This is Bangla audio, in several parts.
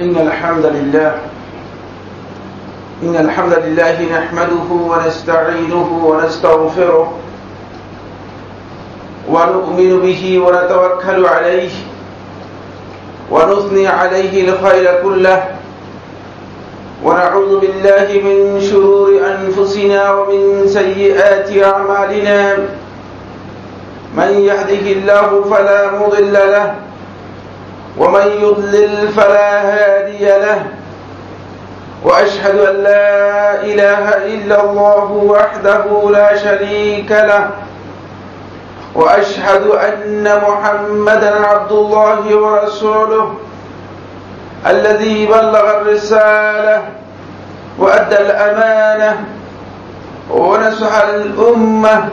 إن الحمد لله. إن الحمد لله نحمده ونستعينه ونستغفره ونؤمن به ونتوكل عليه ونثني عليه الخير كله. ونعوذ بالله من شرور أنفسنا ومن سيئات أعمالنا. من يهده الله فلا مضل له ومن يضلل فلا هادي له وأشهد أن لا إله إلا الله وحده لا شريك له وأشهد أن محمدا عبد الله ورسوله الذي بلغ الرسالة وأدى الأمانة ونصح الامه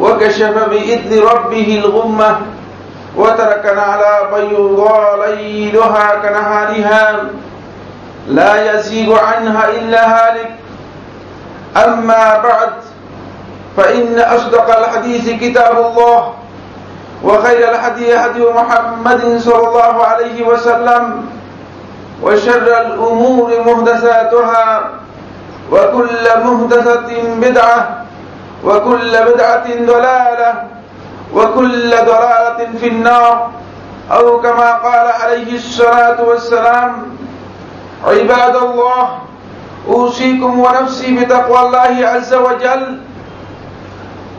وكشف بإذن ربه الغمة وتركنا على بيضاء ليلها كنهارها لا يزيغ عنها إلا هالك. أما بعد فإن أصدق الحديث كتاب الله وخير الحديث هدي محمد صلى الله عليه وسلم وشر الأمور مهدساتها وكل مهدسة بدعة وكل بدعة ضلالة وكل ضلالة في النار أو كما قال عليه الصلاة والسلام عباد الله أوصيكم ونفسي بتقوى الله عز وجل.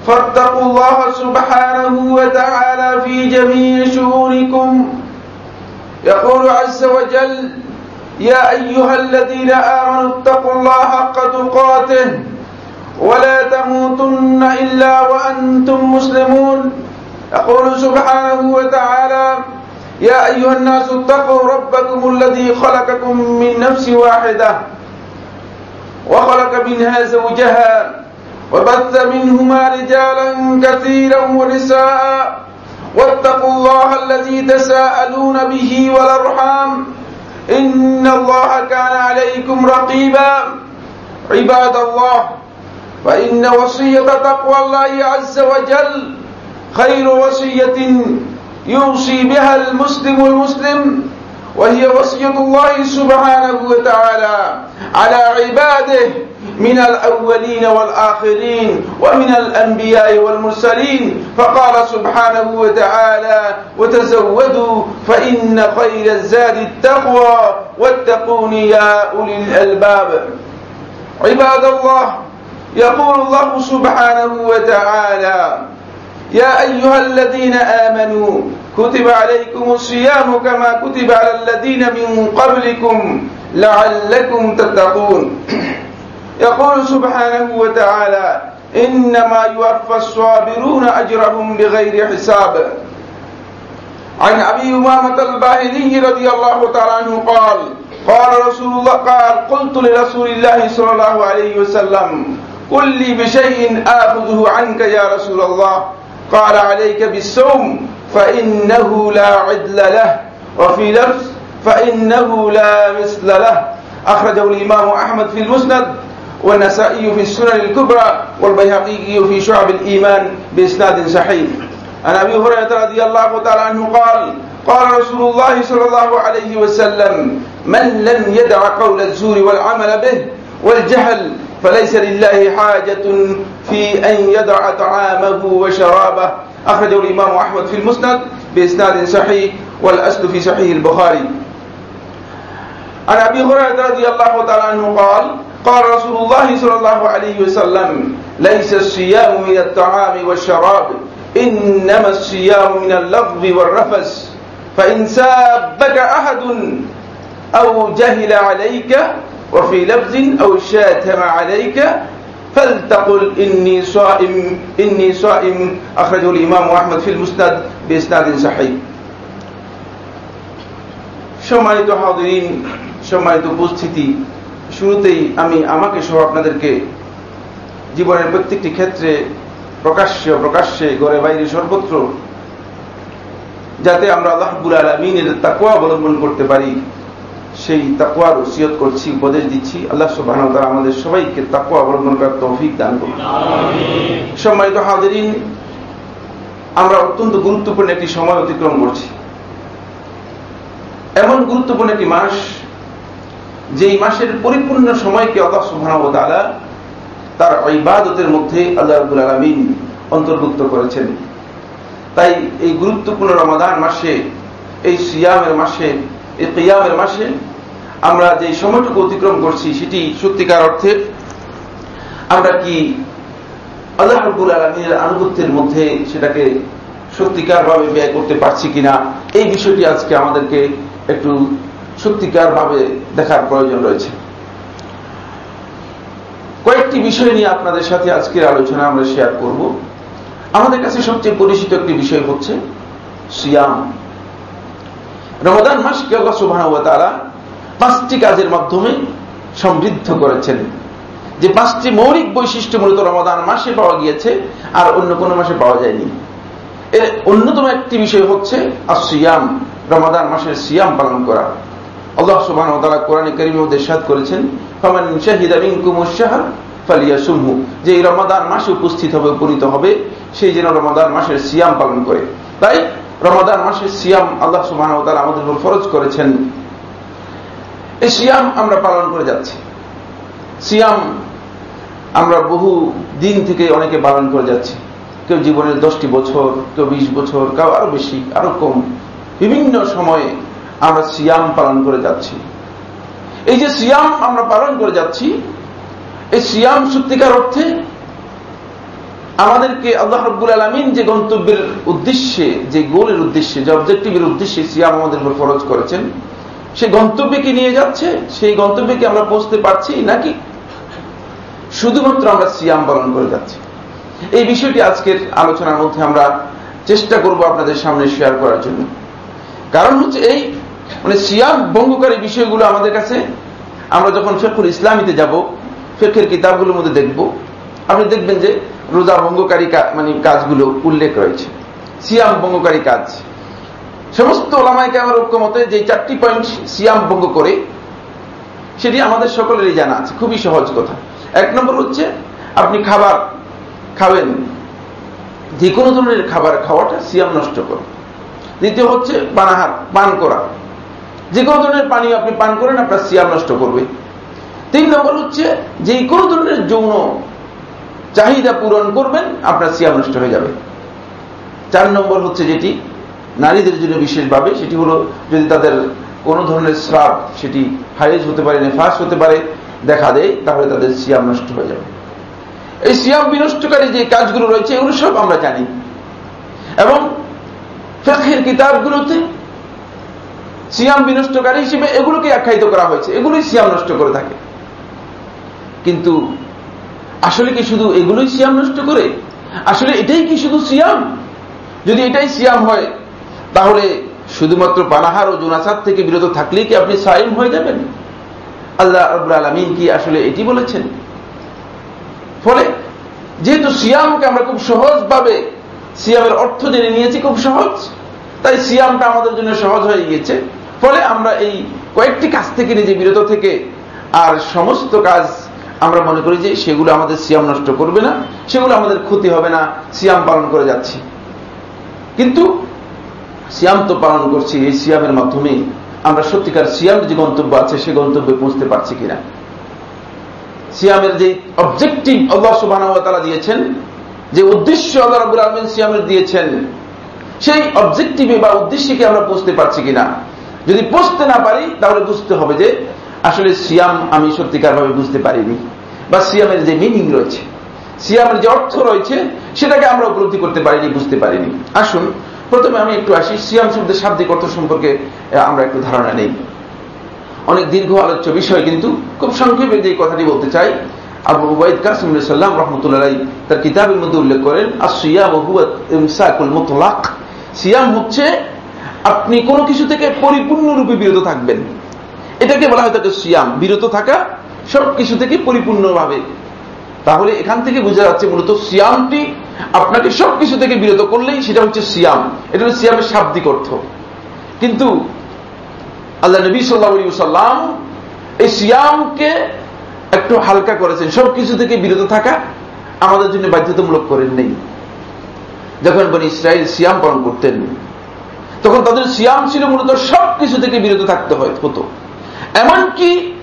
فاتقوا الله سبحانه وتعالى في جميع شؤونكم. يقول عز وجل يا أيها الذين آمنوا اتقوا الله حق تقاته ولا تموتن إلا وأنتم مسلمون. يقول سبحانه وتعالى يا أيها الناس اتقوا ربكم الذي خلقكم من نفس واحدة وخلق منها زوجها وبث منهما رجالا كثيرا ونساء. واتقوا الله الذي تساءلون به والأرحام. إن الله كان عليكم رقيبا. عباد الله فإن وصية تقوى الله عز وجل خير وصية يوصي بها المسلم المسلم وهي وصية الله سبحانه وتعالى على عباده من الأولين والآخرين ومن الأنبياء والمرسلين. فقال سبحانه وتعالى وتزودوا فإن خير الزاد التقوى واتقون يا أولي الألباب. عباد الله يقول الله سبحانه وتعالى يا أيها الذين آمنوا كتب عليكم الصيام كما كتب على الذين من قبلكم لعلكم تتقون. يقول سبحانه وتعالى إنما يوفى الصابرون أجرهم بغير حساب. عن أبي أمامة الباهلي رضي الله تعالى عنه قال قال رسول الله قال قلت لرسول الله صلى الله عليه وسلم قل لي بشيء آخذه عنك يا رسول الله. قال عليك بالصوم فإنه لا عدل له. وفي لفظ فإنه لا مثل له. أخرجه الإمام أحمد في المسند والنسائي في السنن الكبرى والبيهقي في شعب الإيمان بإسناد صحيح. عن أبي هريرة رضي الله تعالى عنه قال قال رسول الله صلى الله عليه وسلم من لم يدع قول الزور والعمل به والجهل فليس لله حاجة في أن يدع طعامه وشرابه. أخرجه الإمام أحمد في المسند بإسناد صحيح والأصل في صحيح البخاري. عن أبي هريرة رضي الله تعالى عنه قال قال رسول الله صلى الله عليه وسلم ليس الصيام من الطعام والشراب إنما الصيام من اللغو والرفس. فإن سابك أحد أو جهل عليك وفي لفظ أو شاتم عليك فلتقل إني صائم إني صائم أخرجه الإمام أحمد في المسند بإسناد صحيح সম্মানিত হাদিন সম্মানিত উপস্থিতি শুরুতেই আমি আমাকে সহ আপনাদেরকে জীবনের প্রত্যেকটি ক্ষেত্রে প্রকাশ্য প্রকাশ্যে গড়ে বাইরে সর্বত্র যাতে আমরা আল্লাহবুল আলমিনের তাকুয়া অবলম্বন করতে পারি সেই তাকুয়ার ওসিয়ত করছি উপদেশ দিচ্ছি। আল্লাহ সুবাহ আমাদের সবাইকে তাকুয়া অবলম্বন করার তৌফিক দান করুন। সম্মানিত হাদিন আমরা অত্যন্ত গুরুত্বপূর্ণ একটি সময় অতিক্রম করছি। এমন গুরুত্বপূর্ণ একটি মাস যেই মাসের পরিপূর্ণ সময়কে আল্লাহ সুবাহ তার ইবাদতের মধ্যে আল্লাহ আব্দুল আলমিন অন্তর্ভুক্ত করেছেন। তাই এই গুরুত্বপূর্ণ রমাদান মাসে এই সিয়ামের মাসে এই কিয়ামের মাসে আমরা যে সময়টুকু অতিক্রম করছি, সেটি সত্যিকার অর্থে আমরা কি আল্লাহ রব্বুল আলমীর আনুগত্যের মধ্যে সেটাকে সত্যিকার ভাবে ব্যয় করতে পারছি কিনা, এই বিষয়টি আজকে আমাদেরকে একটু সত্যিকার ভাবে দেখার প্রয়োজন রয়েছে। কয়েকটি বিষয় নিয়ে আপনাদের সাথে আজকের আলোচনা আমরা শেয়ার করব। আমাদের কাছে সবচেয়ে পরিচিত একটি বিষয় হচ্ছে সিয়াম। রমদান মাসকে আল্লাহ সুবাহ তারা পাঁচটি কাজের মাধ্যমে সমৃদ্ধ করেছেন। যে পাঁচটি মৌলিক বৈশিষ্ট্য মূলত রমাদান মাসে পাওয়া গিয়েছে, আর অন্য কোনো মাসে পাওয়া যায়নি। এর অন্যতম একটি বিষয় হচ্ছে আসিয়াম রমাদান মাসের সিয়াম পালন করা। আল্লাহ সুবাহ তারা কোরআনে মধ্যে সাদ করেছেন, ফমান শাহিদা মিনকুম ফালিয়া সুমহু যে রমাদান মাসে উপস্থিত হবে, উপনীত হবে, সেই যেন রমাদান মাসের সিয়াম পালন করে। তাই রমাদান মাসের সিয়াম আল্লাহ সুবাহ আমাদের উপর ফরজ করেছেন। এই সিয়াম আমরা পালন করে যাচ্ছি। সিয়াম আমরা বহু দিন থেকে অনেকে পালন করে যাচ্ছি। কেউ জীবনের দশটি বছর, কেউ বিশ বছর, কেউ আরও বেশি, আরও কম। বিভিন্ন সময়ে আমরা সিয়াম পালন করে যাচ্ছি। এই যে সিয়াম আমরা পালন করে যাচ্ছি, এই সিয়াম সত্যিকার অর্থে আমাদেরকে আল্লাহ রব্বুল আলমিন যে গন্তব্যের উদ্দেশ্যে, যে গোলের উদ্দেশ্যে, যে অবজেক্টিভের উদ্দেশ্যে সিয়াম আমাদের উপর ফরজ করেছেন, সে গন্তব্যে কি নিয়ে যাচ্ছে, সেই গন্তব্যে কি আমরা পৌঁছতে পারছি নাকি? শুধুমাত্র আমরা সিয়াম পালন করে যাচ্ছি। এই বিষয়টি আজকের আলোচনার মধ্যে আমরা চেষ্টা করব আপনাদের সামনে শেয়ার করার জন্য। কারণ হচ্ছে এই মানে সিয়াম ভঙ্গকারী বিষয়গুলো আমাদের কাছে, আমরা যখন ফেকুল ইসলামীতে যাব ফেকের কিতাবগুলোর মধ্যে দেখব আপনি দেখবেন যে রোজা ভঙ্গকারী মানে কাজগুলো উল্লেখ রয়েছে। সিয়াম ভঙ্গকারী কাজ। সমস্ত ওলামাইকে আমার ঐক্যমতে যে চারটি পয়েন্ট সিয়াম ভঙ্গ করে, সেটি আমাদের সকলেরই জানা আছে। খুবই সহজ কথা। এক নম্বর হচ্ছে, আপনি খাবার খাবেন যে কোনো ধরনের খাবার খাওয়াটা সিয়াম নষ্ট করে। দ্বিতীয় হচ্ছে পানাহার পান করা। যে কোনো ধরনের পানি আপনি পান করেন, আপনার সিয়াম নষ্ট করবে। তিন নম্বর হচ্ছে যে কোনো ধরনের যৌন চাহিদা পূরণ করবেন, আপনার সিয়াম নষ্ট হয়ে যাবে। চার নম্বর হচ্ছে যেটি, নারীদের জন্য বিশেষভাবে, সেটি হলো যদি তাদের কোনো ধরনের স্রাব, সেটি হাইজ হতে পারে, নেফাস হতে পারে, দেখা দেয়, তাহলে তাদের সিয়াম নষ্ট হয়ে যাবে। এই সিয়াম বিনষ্টকারী যে কাজগুলো রয়েছে, এগুলো সব আমরা জানি। এবং ফেকের কিতাবগুলোতে সিয়াম বিনষ্টকারী হিসেবে এগুলোকে আখ্যায়িত করা হয়েছে, এগুলোই সিয়াম নষ্ট করে থাকে। কিন্তু আসলে কি শুধু এগুলোই সিয়াম নষ্ট করে? আসলে এটাই কি শুধু সিয়াম? যদি এটাই সিয়াম হয়, তাহলে শুধুমাত্র পানাহার ও জোনাসাদ থেকে বিরত থাকলেই কি আপনি সাইম হয়ে যাবেন? আল্লাহ আব্বুল আলমিন কি আসলে এটি বলেছেন? ফলে যেহেতু সিয়ামকে আমরা খুব সহজভাবে, সিয়ামের অর্থ জেনে নিয়েছি খুব সহজ, তাই সিয়ামটা আমাদের জন্য সহজ হয়ে গিয়েছে। ফলে আমরা এই কয়েকটি কাজ থেকে নিজে বিরত থেকে আর সমস্ত কাজ আমরা মনে করি যে সেগুলো আমাদের সিয়াম নষ্ট করবে না, সেগুলো আমাদের ক্ষতি হবে না, সিয়াম পালন করে যাচ্ছি। কিন্তু সিয়াম তো পালন করছি, এই সিয়ামের মাধ্যমে আমরা সত্যিকার সিয়ামের যে গন্তব্য আছে, সে গন্তব্যে পৌঁছতে পারছি কিনা। সিয়ামের যে অবজেক্টিভ আল্লাহ সুবাহ দিয়েছেন, যে উদ্দেশ্য আল্লাহ রাবুল আলমিন সিয়ামের দিয়েছেন, সেই অবজেক্টিভে বা উদ্দেশ্যে কি আমরা পৌঁছতে পারছি কিনা? যদি পৌঁছতে না পারি, তাহলে বুঝতে হবে যে আসলে সিয়াম আমি সত্যিকার ভাবে বুঝতে পারিনি। বা সিয়ামের যে মিনিং রয়েছে, সিয়ামের যে অর্থ রয়েছে, সেটাকে আমরা উপলব্ধি করতে পারিনি, বুঝতে পারিনি। আসুন, প্রথমে আমি একটু আসি। সিয়াম শব্দের শাব্দিক অর্থ সম্পর্কে আমরা একটু ধারণা নেই। অনেক দীর্ঘ আলোচ্য বিষয়, কিন্তু খুব সংক্ষেপে যে কথাটি বলতে চাই, আবু উবাইদ কাসিম সাল্লাম রহমতুল্লাহ তার কিতাবের মধ্যে উল্লেখ করেন আর সিয়াম ইমসাকুল মুতলাক। সিয়াম হচ্ছে, আপনি কোনো কিছু থেকে পরিপূর্ণরূপে বিরত থাকবেন। এটাকে বলা হয় তাকে সিয়াম, বিরত থাকা সব কিছু থেকে পরিপূর্ণভাবে। তাহলে এখান থেকে বোঝা যাচ্ছে মূলত সিয়ামটি আপনাকে সব কিছু থেকে বিরত করলেই সেটা হচ্ছে সিয়াম। এটা হচ্ছে সিয়ামের শাব্দিক অর্থ। কিন্তু আল্লাহ নবী সাল্লাহ সাল্লাম এই সিয়ামকে একটু হালকা করেছেন সব কিছু থেকে বিরত থাকা আমাদের জন্য বাধ্যতামূলক করেন নেই। যখন বনি ইসরায়েল সিয়াম পালন করতেন, তখন তাদের সিয়াম ছিল মূলত সব কিছু থেকে বিরত থাকতে হতো। এমনকি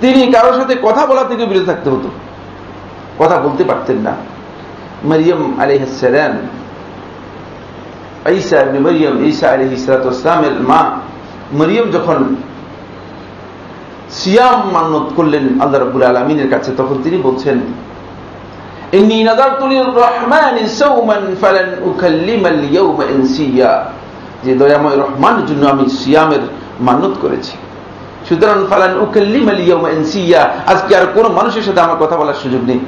তিনি কারোর সাথে কথা বলা থেকে বিরত থাকতে হতো। কথা বলতে পারতেন না। মরিয়ম আলিহাসালাম ঈসা মরিয়ম, ঈসা আলহ ইসলাতামের মা মরিয়ম যখন সিয়াম মান্নত করলেন আল্লাহ রবুল আলমিনের কাছে, তখন তিনি বলছেন যে দয়াময় রহমানের জন্য আমি সিয়ামের মান্নত করেছি। সুতরাং ফালান উকাল্লিমালিয়া আজকে আর কোন মানুষের সাথে আমার কথা বলার সুযোগ নেই।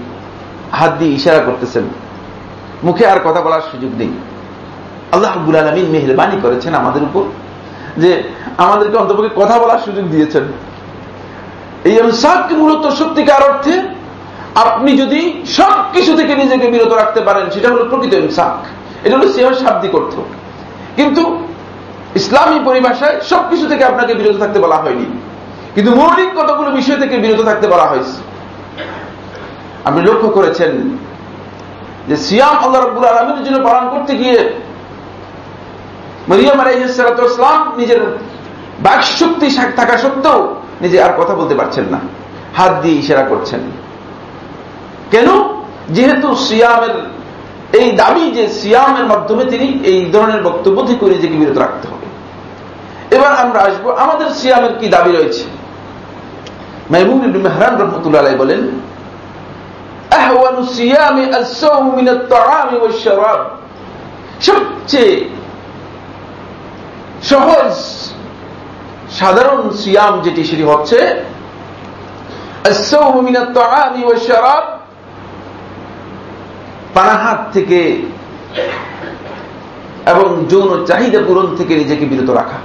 হাত দিয়ে ইশারা করতেছেন। মুখে আর কথা বলার সুযোগ নেই। আল্লাহ আব্বুল আলমিন মেহরবানি করেছেন আমাদের উপর যে আমাদেরকে অন্তপক্ষে কথা বলার সুযোগ দিয়েছেন। এই এমসাককে মূলত সত্যিকার অর্থে আপনি যদি সব কিছু থেকে নিজেকে বিরত রাখতে পারেন, সেটা হলো প্রকৃত এমসাক এটা হলো সিয়ামের শাব্দিক অর্থ। কিন্তু ইসলামী পরিভাষায় সবকিছু থেকে আপনাকে বিরত থাকতে বলা হয়নি। কিন্তু মৌলিক কতগুলো বিষয় থেকে বিরত থাকতে বলা হয়েছে। আপনি লক্ষ্য করেছেন যে সিয়াম আল্লাহ রব্বুল আলমীর জন্য পালন করতে গিয়ে মরিয়াম আলাইসালাম নিজের বাক শক্তি থাকা সত্ত্বেও নিজে আর কথা বলতে পারছেন না। হাত দিয়ে ইশারা করছেন। কেন? যেহেতু সিয়ামের এই দাবি যে সিয়ামের মাধ্যমে তিনি এই ধরনের বক্তব্য থেকে নিজেকে বিরত রাখতে হবে। এবার আমরা আসব আমাদের সিয়ামের কি দাবি রয়েছে? ইবনে মেহরান রহমতুল্লাহ আলাই বলেন, আহওয়ানু সিয়ামি আস-সাওম মিন আত-তাআম ওয়াশ-শারাব। সবচেয়ে সহজ, সাধারণ সিয়াম যেটি, সেটি হচ্ছে, আস-সাওম মিন আত-তাআম ওয়াশ-শারাব। পানাহাত থেকে এবং যৌন চাহিদা পূরণ থেকে নিজেকে বিরত রাখা।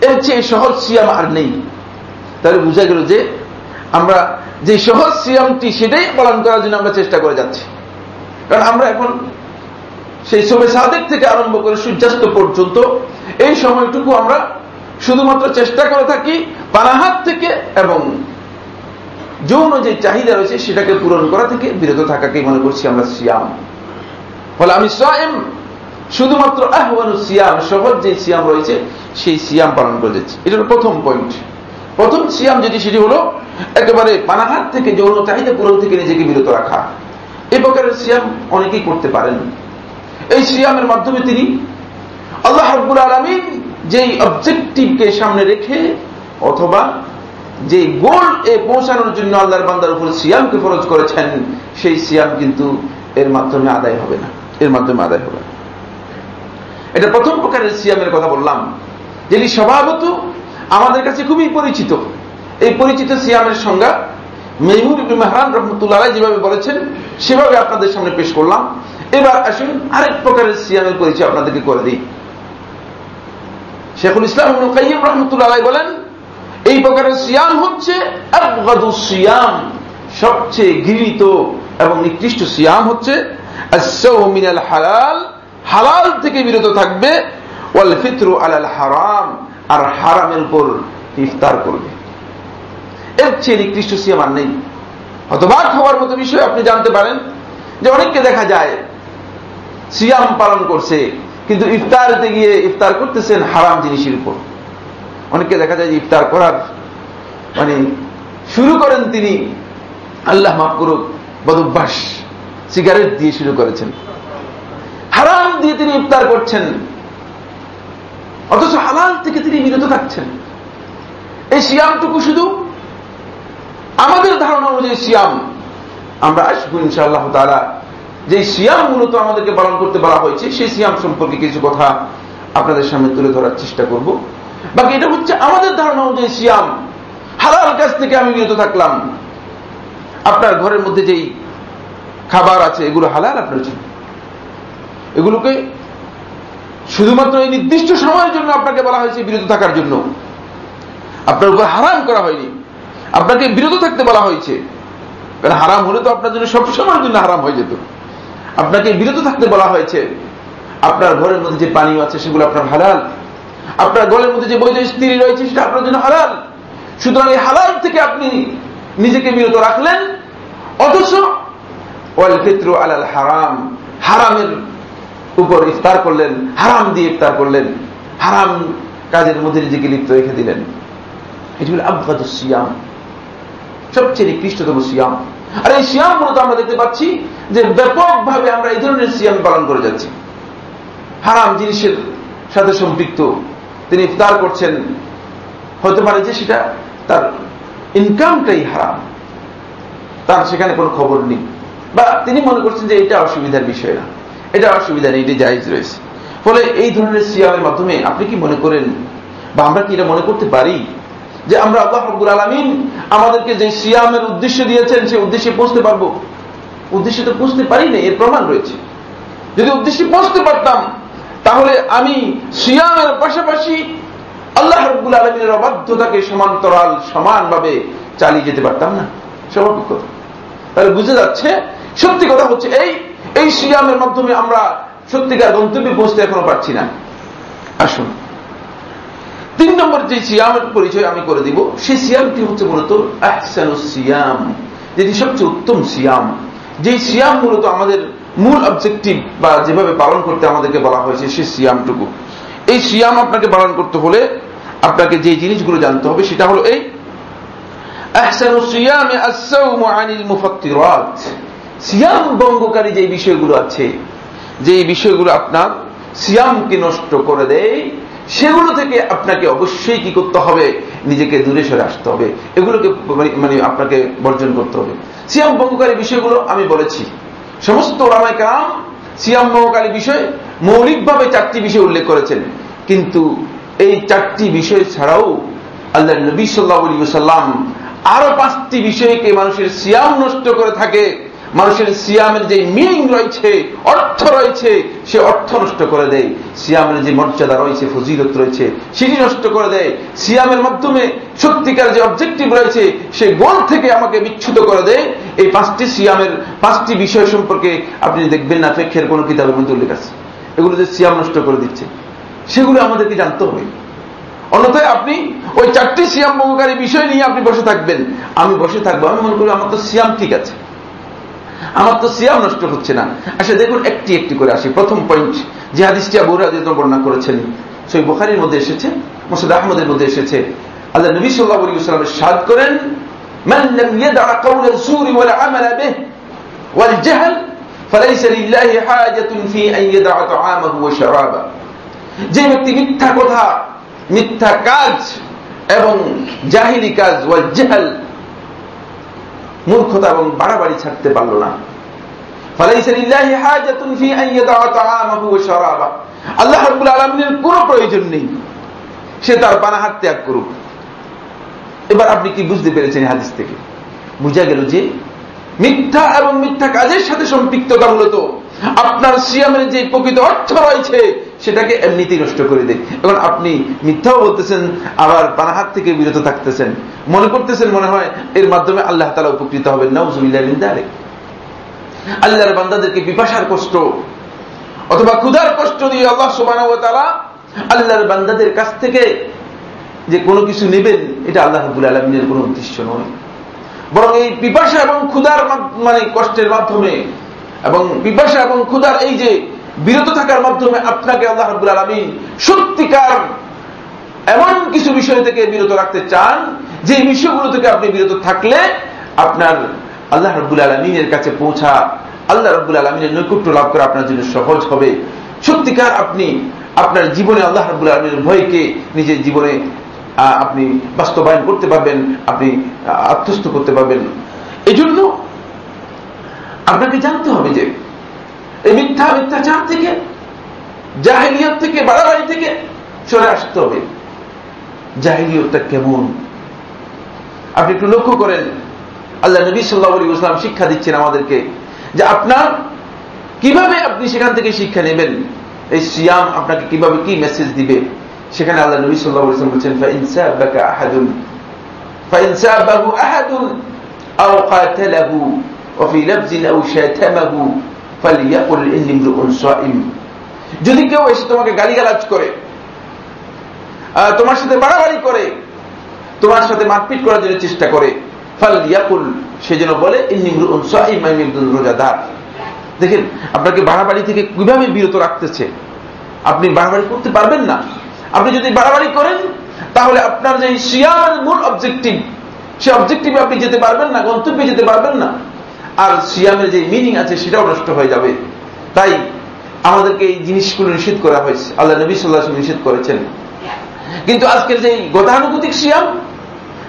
এর চেয়ে সহজ সিয়াম আর নেই। তাহলে বোঝা গেল যে আমরা যে সহজ সিয়ামটি সেটাই পালন করার জন্য আমরা চেষ্টা করে যাচ্ছি। কারণ আমরা এখন সেই সবে সাদেক থেকে আরম্ভ করে সূর্যাস্ত পর্যন্ত এই সময়টুকু আমরা শুধুমাত্র চেষ্টা করে থাকি পানাহাত থেকে এবং যৌন যে চাহিদা রয়েছে সেটাকে পূরণ করা থেকে বিরত থাকাকেই মনে করছি আমরা সিয়াম। ফলে আমি সায়েম শুধুমাত্র আহ্বানু সিয়াম, সহজ যে সিয়াম রয়েছে, সেই সিয়াম পালন করে যাচ্ছি। এটা প্রথম পয়েন্ট প্রথম সিয়াম যেটি, সেটি হলো একেবারে পানাহার থেকে যৌন চাহিদা পূরণ থেকে নিজেকে বিরত রাখা। এ প্রকারের সিয়াম অনেকেই করতে পারেন। এই সিয়ামের মাধ্যমে তিনি আল্লাহ রব্বুল আলমিন যেই অবজেক্টিভকে সামনে রেখে অথবা যে গোল এ পৌঁছানোর জন্য আল্লাহর বান্দার উপর সিয়ামকে ফরজ করেছেন, সেই সিয়াম কিন্তু এর মাধ্যমে আদায় হবে না। এর মাধ্যমে আদায় হবে না। এটা প্রথম প্রকারের সিয়ামের কথা বললাম, যেটি স্বভাবত আমাদের কাছে খুবই পরিচিত। এই পরিচিত সিয়ামের সংজ্ঞা মেহমুর মেহরান রহমতুল্লাহ যেভাবে বলেছেন, সেভাবে আপনাদের সামনে পেশ করলাম। এবার আসুন আরেক প্রকারের সিয়ামের পরিচয় আপনাদেরকে করে দিই। শেখুল ইসলাম কাইম রহমতুল্লাহ বলেন, এই প্রকারের সিয়াম হচ্ছে সিয়াম, সবচেয়ে গৃহীত এবং নিকৃষ্ট সিয়াম হচ্ছে হালাল হালাল থেকে বিরত থাকবে, ওয়াল ফিত্র আলাল হারাম। আর হারামের উপর ইফতার করবে। এর চেয়ে নিকৃষ্ট সিয়াম আর নেই। হতবাক হওয়ার মতো বিষয় আপনি জানতে পারেন যে অনেককে দেখা যায় সিয়াম পালন করছে, কিন্তু ইফতারতে গিয়ে ইফতার করতেছেন হারাম জিনিসের উপর। অনেককে দেখা যায় যে ইফতার করার মানে শুরু করেন তিনি, আল্লাহ মাফ করুক, বদভ্যাস, সিগারেট দিয়ে শুরু করেছেন। হারাম দিয়ে তিনি ইফতার করছেন। অথচ হালাল থেকে তিনি বিরত থাকছেন। এই সিয়ামটুকু শুধু আমাদের ধারণা অনুযায়ী সিয়াম। আমরা আসব ইনশাআল্লাহ তারা যে সিয়াম মূলত আমাদেরকে পালন করতে বলা হয়েছে, সেই সিয়াম সম্পর্কে কিছু কথা আপনাদের সামনে তুলে ধরার চেষ্টা করব। বাকি এটা হচ্ছে আমাদের ধারণা অনুযায়ী সিয়াম। হালাল কাছ থেকে আমি বিরত থাকলাম। আপনার ঘরের মধ্যে যেই খাবার আছে, এগুলো হালাল আপনার জন্য। এগুলোকে শুধুমাত্র এই নির্দিষ্ট সময়ের জন্য আপনাকে বলা হয়েছে বিরত থাকার জন্য। আপনার উপর হারাম করা হয়নি। আপনাকে বিরত থাকতে বলা হয়েছে। কারণ হারাম হলে তো আপনার জন্য সবসময়ের জন্য হারাম হয়ে যেত। আপনাকে বিরত থাকতে বলা হয়েছে। আপনার ঘরের মধ্যে যে পানীয় আছে সেগুলো আপনার হালাল। আপনার ঘরের মধ্যে যে বৈধ স্ত্রী রয়েছে সেটা আপনার জন্য হালাল। সুতরাং এই হালাল থেকে আপনি নিজেকে বিরত রাখলেন। অথচ ওয়াল ক্ষেত্র আলাল হারাম। হারামের উপর ইফতার করলেন, হারাম দিয়ে ইফতার করলেন, হারাম কাজের মধ্যে নিজেকে লিপ্ত রেখে দিলেন। এটি হল আব্বাদ সিয়াম, সবচেয়ে নিকৃষ্টতম সিয়াম। আর এই সিয়াম মূলত আমরা দেখতে পাচ্ছি যে ব্যাপকভাবে আমরা এই ধরনের সিয়াম পালন করে যাচ্ছি। হারাম জিনিসের সাথে সম্পৃক্ত, তিনি ইফতার করছেন, হতে পারে যে সেটা তার ইনকামটাই হারাম, তার সেখানে কোনো খবর নেই। বা তিনি মনে করছেন যে এটা অসুবিধার বিষয় না। এটা অসুবিধা নেই, এটি জায়জ রয়েছে। ফলে এই ধরনের সিয়ামের মাধ্যমে আপনি কি মনে করেন বা আমরা কি এটা মনে করতে পারি? যে আমরা আল্লাহ রব্বুল আলমিন আমাদেরকে যে সিয়ামের উদ্দেশ্য দিয়েছেন সে উদ্দেশ্যে পৌঁছতে পারব? উদ্দেশ্যে তো পৌঁছতে পারি না এর প্রমাণ রয়েছে। যদি উদ্দেশ্যে পৌঁছতে পারতাম, তাহলে আমি সিয়ামের পাশাপাশি আল্লাহ রব্বুল আলমিনের অবাধ্যতাকে সমান্তরাল, সমানভাবে চালিয়ে যেতে পারতাম না। স্বাভাবিক কথা। তাহলে বুঝে যাচ্ছে, সত্যি কথা হচ্ছে এই এই সিয়ামের মাধ্যমে আমরা সত্যিকার গন্তব্যে পৌঁছতে এখনও পারছি না। আসুন। তিন নম্বর যে সিয়ামের পরিচয় আমি করে দিব, সেই সিয়ামটি হচ্ছে মূলত সিয়াম, যেটি সবচেয়ে উত্তম সিয়াম। যে সিয়াম মূলত আমাদের মূল অবজেক্টিভ বা যেভাবে পালন করতে আমাদেরকে বলা হয়েছে, সেই সিয়ামটুকু। এই সিয়াম আপনাকে পালন করতে হলে আপনাকে যে জিনিসগুলো জানতে হবে, সেটা হলো এই সিয়াম বঙ্গকারী যে বিষয়গুলো আছে, যে বিষয়গুলো আপনার সিয়ামকে নষ্ট করে দেয়, সেগুলো থেকে আপনাকে অবশ্যই কি করতে হবে? নিজেকে দূরে সরে আসতে হবে। এগুলোকে মানে আপনাকে বর্জন করতে হবে। সিয়াম ভঙ্গকারী বিষয়গুলো আমি বলেছি। সমস্ত ওলামাই কাম সিয়াম ভঙ্গকারী বিষয় মৌলিকভাবে চারটি বিষয় উল্লেখ করেছেন। কিন্তু এই চারটি বিষয় ছাড়াও আল্লাহ নবী সাল্লাহ সাল্লাম আরও পাঁচটি বিষয়কে মানুষের সিয়াম নষ্ট করে থাকে। মানুষের সিয়ামের যে মিনিং রয়েছে, অর্থ রয়েছে, সে অর্থ নষ্ট করে দেয়। সিয়ামের যে মর্যাদা রয়েছে, ফজিলত রয়েছে, সেটি নষ্ট করে দেয়। সিয়ামের মাধ্যমে সত্যিকার যে অবজেক্টিভ রয়েছে, সে গোল থেকে আমাকে বিচ্ছুত করে দেয়। এই পাঁচটি সিয়ামের পাঁচটি বিষয় সম্পর্কে আপনি দেখবেন না ফেক্ষের কোন কিতাবের মধ্যে উল্লেখ আছে। এগুলো যে সিয়াম নষ্ট করে দিচ্ছে, সেগুলো আমাদেরকে জানতে হবে? অন্যথায় আপনি ওই চারটি সিয়াম ভঙ্গকারী বিষয় নিয়ে আপনি বসে থাকবেন। আমি বসে থাকব, আমি মনে করি আমার তো সিয়াম ঠিক আছে। আমার তো সিয়াম নষ্ট হচ্ছে না। আসলে দেখুন, একটি একটি করে আসি। প্রথম পয়েন্ট যে হাদিসটি আবু রাজিদ বর্ণনা করেছেন সেই বোখারির মধ্যে এসেছে মোসাদ আহমদের মধ্যে এসেছে। আল্লাহ নবী সাল্লাহ আলী ইসলামের সাদ করেন যে ব্যক্তি মিথ্যা কথা, মিথ্যা কাজ এবং জাহিলি কাজ, ওয়াল জেহাল মূর্খতা এবং বাড়াবাড়ি ছাড়তে পারল না। আল্লাহ আলমিনের প্রয়োজন নেই। সে তার ত্যাগ করুক। এবার আপনি কি বুঝতে পেরেছেন হাদিস থেকে? বুঝা গেল যে মিথ্যা এবং মিথ্যা কাজের সাথে সম্পৃক্ততা মূলত। আপনার সিয়ামের যে প্রকৃত অর্থ রয়েছে সেটাকে এমনিতেই নষ্ট করে দেয়। এবং আপনি মিথ্যাও বলতেছেন, আবার পানাহাত থেকে বিরত থাকতেছেন। মনে করতেছেন মনে হয় এর মাধ্যমে আল্লাহ তালা উপকৃত হবেন। নাউজুবিল্লাহ আল্লাহর বান্দাদেরকে বিপাশার কষ্ট অথবা ক্ষুধার কষ্ট দিয়ে আল্লাহ সুবান আল্লাহর বান্দাদের কাছ থেকে যে কোনো কিছু নেবেন, এটা আল্লাহ রবুল আলমিনের কোন উদ্দেশ্য নয়। বরং এই পিপাসা এবং ক্ষুধার মানে কষ্টের মাধ্যমে এবং পিপাসা এবং ক্ষুধার এই যে বিরত থাকার মাধ্যমে আপনাকে আল্লাহ রবুল আলমিন সত্যিকার এমন কিছু বিষয় থেকে বিরত রাখতে চান, যে বিষয়গুলো থেকে আপনি বিরত থাকলে আপনার আল্লাহ রব্বুল আলমিনের কাছে পৌঁছা, আল্লাহ রব্বুল আলমিনের নৈকুট্য লাভ করা আপনার জন্য সহজ হবে। সত্যিকার আপনি আপনার জীবনে আল্লাহ রব্বুল আলমিনের ভয়কে নিজের জীবনে আপনি বাস্তবায়ন করতে পারবেন, আপনি আত্মস্থ করতে পারবেন। এজন্য আপনাকে জানতে হবে যে এই মিথ্যা মিথ্যাচার থেকে জাহিলিয়ত থেকে বাড়াবাড়ি থেকে সরে আসতে হবে জাহিলিয়তটা কেমন আপনি একটু লক্ষ্য করেন আল্লাহ নবী সাল্লাহ আলী ইসলাম শিক্ষা দিচ্ছেন আমাদেরকে যে আপনার কিভাবে আপনি সেখান থেকে শিক্ষা নেবেন এই সিয়াম আপনাকে কিভাবে কি মেসেজ দিবে সেখানে আল্লাহ নবী সাল্লাহ ইসলাম বলছেন ফাইনসাবাকা আহাদুন ফাইনসাবাহু আহাদুন আও কাতালাহু وفي لفظ أو شاتمه যদি কেউ এসে তোমাকে গালিগালাজ করে তোমার সাথে বাড়াবাড়ি করে, তোমার সাথে মারপিট করার জন্য চেষ্টা করে ফাল ইয়াকুল সে যেন বলে রোজাদার। দেখেন, আপনাকে বাড়াবাড়ি থেকে কীভাবে বিরত রাখতেছে? আপনি বাড়াবাড়ি করতে পারবেন না। আপনি যদি বাড়াবাড়ি করেন, তাহলে আপনার যে শিয়ার মূল অবজেক্টিভ সে অবজেক্টিভে আপনি যেতে পারবেন না, গন্তব্যে যেতে পারবেন না। আর সিয়ামের যে মিনিং আছে, সেটাও নষ্ট হয়ে যাবে। তাই আমাদেরকে এই জিনিসগুলো নিষেধ করা হয়েছে। আল্লাহ নবী সাল্লাহ নিষেধ করেছেন। কিন্তু আজকের যে গতানুগতিক সিয়াম,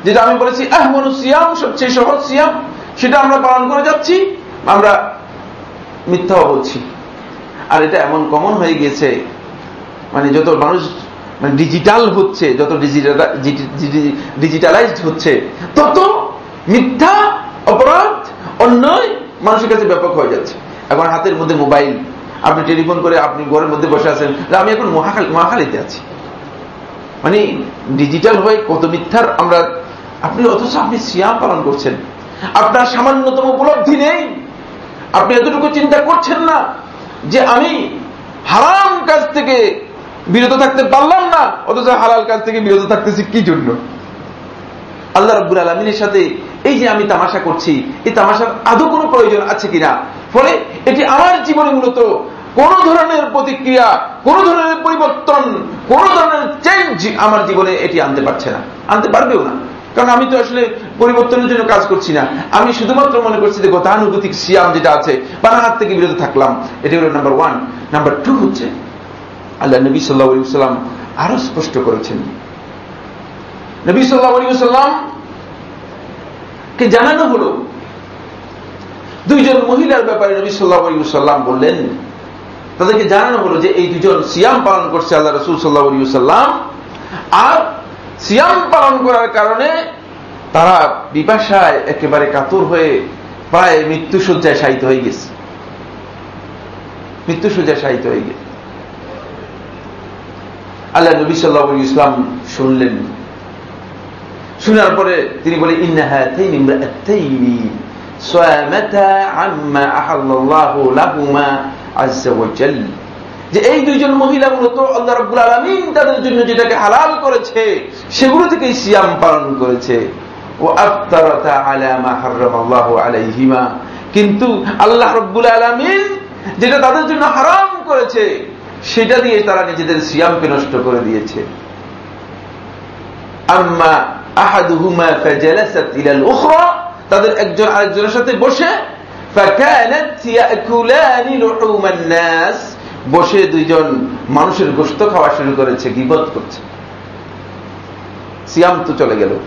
যেটা আমি বলেছি আহমনু সিয়াম, সবচেয়ে সহজ সিয়াম, সেটা আমরা পালন করে যাচ্ছি, আমরা মিথ্যাও বলছি। আর এটা এমন কমন হয়ে গিয়েছে মানে যত মানুষ মানে ডিজিটাল হচ্ছে, যত ডিজিটালাইজড হচ্ছে, তত মিথ্যা অপরাধ অন্যায় মানুষের কাছে ব্যাপক হয়ে যাচ্ছে। এখন হাতের মধ্যে মোবাইল, আপনি টেলিফোন করে আপনি ঘরের মধ্যে বসে আছেন আমি এখন মহাখালীতে আছি। মানে ডিজিটাল হয়ে কত মিথ্যার আমরা, আপনি অথচ আপনি সিয়াম পালন করছেন। আপনার সামান্যতম উপলব্ধি নেই। আপনি এতটুকু চিন্তা করছেন না যে আমি হারাম কাজ থেকে বিরত থাকতে পারলাম না, অথচ হালাল কাজ থেকে বিরত থাকতেছি কি জন্য? আল্লাহ রব্বুল আলমিনের সাথে এই যে আমি তামাশা করছি, এই তামাশার আদৌ কোনো প্রয়োজন আছে কিনা? ফলে এটি আমার জীবনে মূলত কোন ধরনের প্রতিক্রিয়া, কোন ধরনের পরিবর্তন, কোন ধরনের চেঞ্জ আমার জীবনে এটি আনতে পারছে না। আনতে পারবেও না। কারণ আমি তো আসলে পরিবর্তনের জন্য কাজ করছি না। আমি শুধুমাত্র মনে করছি যে গতানুগতিক সিয়াম যেটা আছে হাত থেকে বিরত থাকলাম। এটি হলো নাম্বার ওয়ান নাম্বার টু হচ্ছে, আল্লাহ নবী সাল্লাহ সাল্লাম আরও স্পষ্ট করেছেন। নবী সাল্লাহ সাল্লাম কে জানানো হলো? দুইজন মহিলার ব্যাপারে নবী সাল্লাহ সাল্লাম বললেন, তাদেরকে জানানো হলো যে এই দুজন সিয়াম পালন করছে আল্লাহ রসুল সাল্লাহ সাল্লাম আর সিয়াম পালন করার কারণে তারা বিপাশায় একেবারে কাতর হয়ে প্রায় মৃত্যু সজ্জায় শায়িত হয়ে গেছে। মৃত্যু সজ্জায় শায়িত হয়ে গেছে। আল্লাহ নবী সাল্লাহ ইসলাম শুনলেন। শোনার পরে তিনি বলে যে এই দুইজন মহিলা মূলত আল্লাহ রব্বুল আলমিন তাদের জন্য যেটাকে হালাল করেছে, সেগুলো থেকে সিয়াম পালন করেছে। ও আফতারতা আলামা হার্লাহ আলাইহিমা। কিন্তু আল্লাহ রব্বুল আলমিন যেটা তাদের জন্য হারাম করেছে, সেটা দিয়ে তারা নিজেদের সিয়ামকে নষ্ট করে দিয়েছে। আম্মা তাদের একজন আরেকজনের সাথে বসে বসে দুইজন মানুষের গোস্ত খাওয়া শুরু করেছে, গিবত করছে। সিয়াম তো চলে গেল।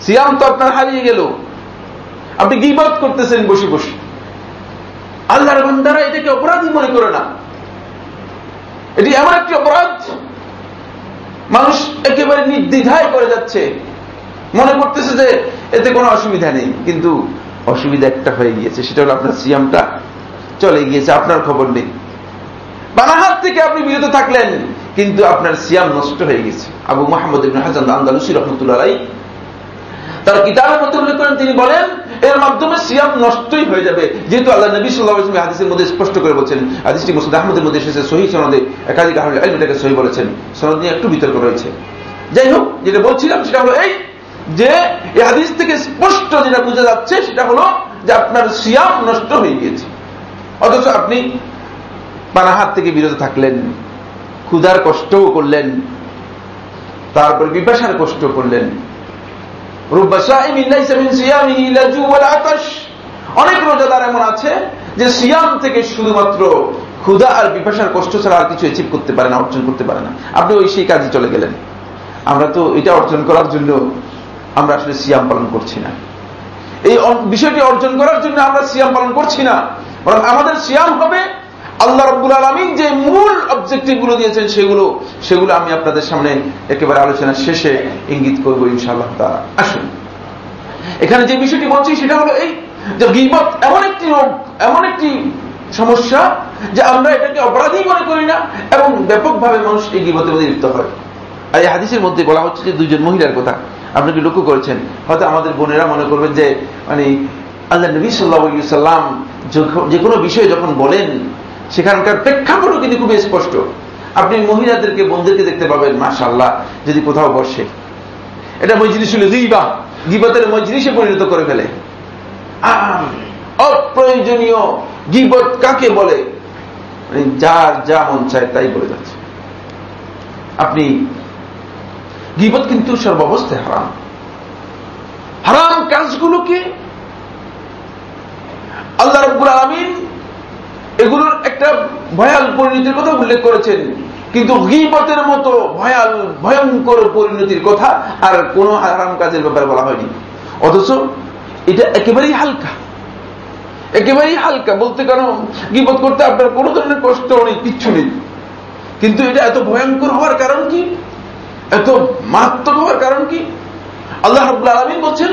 সিয়াম তো আপনার হারিয়ে গেল। আপনি গিবত করতেছেন বসে বসে। আল্লাহর বান্দারা এটাকে অপরাধী মনে করে না। এটি এমন একটি অপরাধ মানুষ একেবারে নির্দ্বিধায় করে যাচ্ছে। মনে করতেছে যে এতে কোনো অসুবিধা নেই, কিন্তু অসুবিধা একটা হয়ে গিয়েছে, সেটা হলো আপনার সিয়ামটা চলে গিয়েছে, আপনার খবর নেই। বানাহাত থেকে আপনি বিরত থাকলেন, কিন্তু আপনার সিয়াম নষ্ট হয়ে গেছে। আবু মাহমুদ হাসান আন্দালুসি রহমতুল্লাহ তার কিতাবের মধ্যে উল্লেখ করেন, তিনি বলেন, এর মাধ্যমে সিয়াম নষ্টই হয়ে যাবে। যেহেতু আল্লাহ নবী সাল্লাহ হাদিসের মধ্যে স্পষ্ট করে বলছেন, হাদিসটি মুসুদ আহমদের মধ্যে এসেছে সহি সনদে। একাধিক আহলে এটাকে সহি বলেছেন। সনদ নিয়ে একটু বিতর্ক রয়েছে। যাই হোক, যেটা বলছিলাম সেটা হলো এই যে, এই হাদিস থেকে স্পষ্ট যেটা বোঝা যাচ্ছে, সেটা হলো যে আপনার সিয়াম নষ্ট হয়ে গিয়েছে। অথচ আপনি পানাহাত থেকে বিরত থাকলেন, ক্ষুধার কষ্টও করলেন, তারপর বিপাশার কষ্ট করলেন। অনেক রোজাদার এমন আছে যে সিয়াম থেকে শুধুমাত্র ক্ষুধা আর বিপাশার কষ্ট ছাড়া আর কিছু অ্যাচিভ করতে পারে না, অর্জন করতে পারে না। আপনি ওই সেই কাজে চলে গেলেন। আমরা তো এটা অর্জন করার জন্য আমরা আসলে সিয়াম পালন করছি না। এই বিষয়টি অর্জন করার জন্য আমরা সিয়াম পালন করছি না। আমাদের সিয়াম হবে আল্লাহ রব্বুল আলমিন যে মূল অবজেক্টিভগুলো দিয়েছেন সেগুলো সেগুলো আমি আপনাদের সামনে একেবারে আলোচনা শেষে ইঙ্গিত করব ইনশাআল্লাহ তারা আসুন। এখানে যে বিষয়টি বলছি সেটা হলো এই যে গিবত এমন একটি রোগ, এমন একটি সমস্যা যে আমরা এটাকে অপরাধী মনে করি না এবং ব্যাপকভাবে মানুষ এই গিবতের মধ্যে লিপ্ত হয়। আর এই হাদিসের মধ্যে বলা হচ্ছে যে দুইজন মহিলার কথা। আপনি কি লক্ষ্য করেছেন, হয়তো আমাদের বোনেরা মনে করবেন যে মানে আল্লাহ নবী সাল্লাহ সাল্লাম যে কোনো বিষয়ে যখন বলেন সেখানকার প্রেক্ষাপটও কিন্তু খুবই স্পষ্ট। আপনি মহিলাদেরকে, বোনদেরকে দেখতে পাবেন মাশাল্লাহ যদি কোথাও বসে। এটা মজলিস হল গিবা। গিবতের মজলিসে পরিণত করে ফেলে। অপ্রয়োজনীয় গিবত কাকে বলে? মানে যার যা মন চায় তাই বলে যাচ্ছে। আপনি, গিবত কিন্তু সর্বাবস্থায় হারাম। হারাম কাজগুলোকে আল্লাহ রব্বুল আলমিন এগুলোর একটা ভয়াল পরিণতির কথা উল্লেখ করেছেন। কিন্তু গিবতের মতো ভয়াল, ভয়ঙ্কর পরিণতির কথা আর কোন হারাম কাজের ব্যাপারে বলা হয়নি। অথচ এটা একেবারেই হালকা। একেবারেই হালকা। বলতে কেন গিবত করতে আপনার কোন ধরনের কষ্ট নেই, কিচ্ছু নেই। কিন্তু এটা এত ভয়ঙ্কর হওয়ার কারণ কি? এত মারাত্মক হওয়ার কারণ কি? আল্লাহ রব্বুল আলমিন বলছেন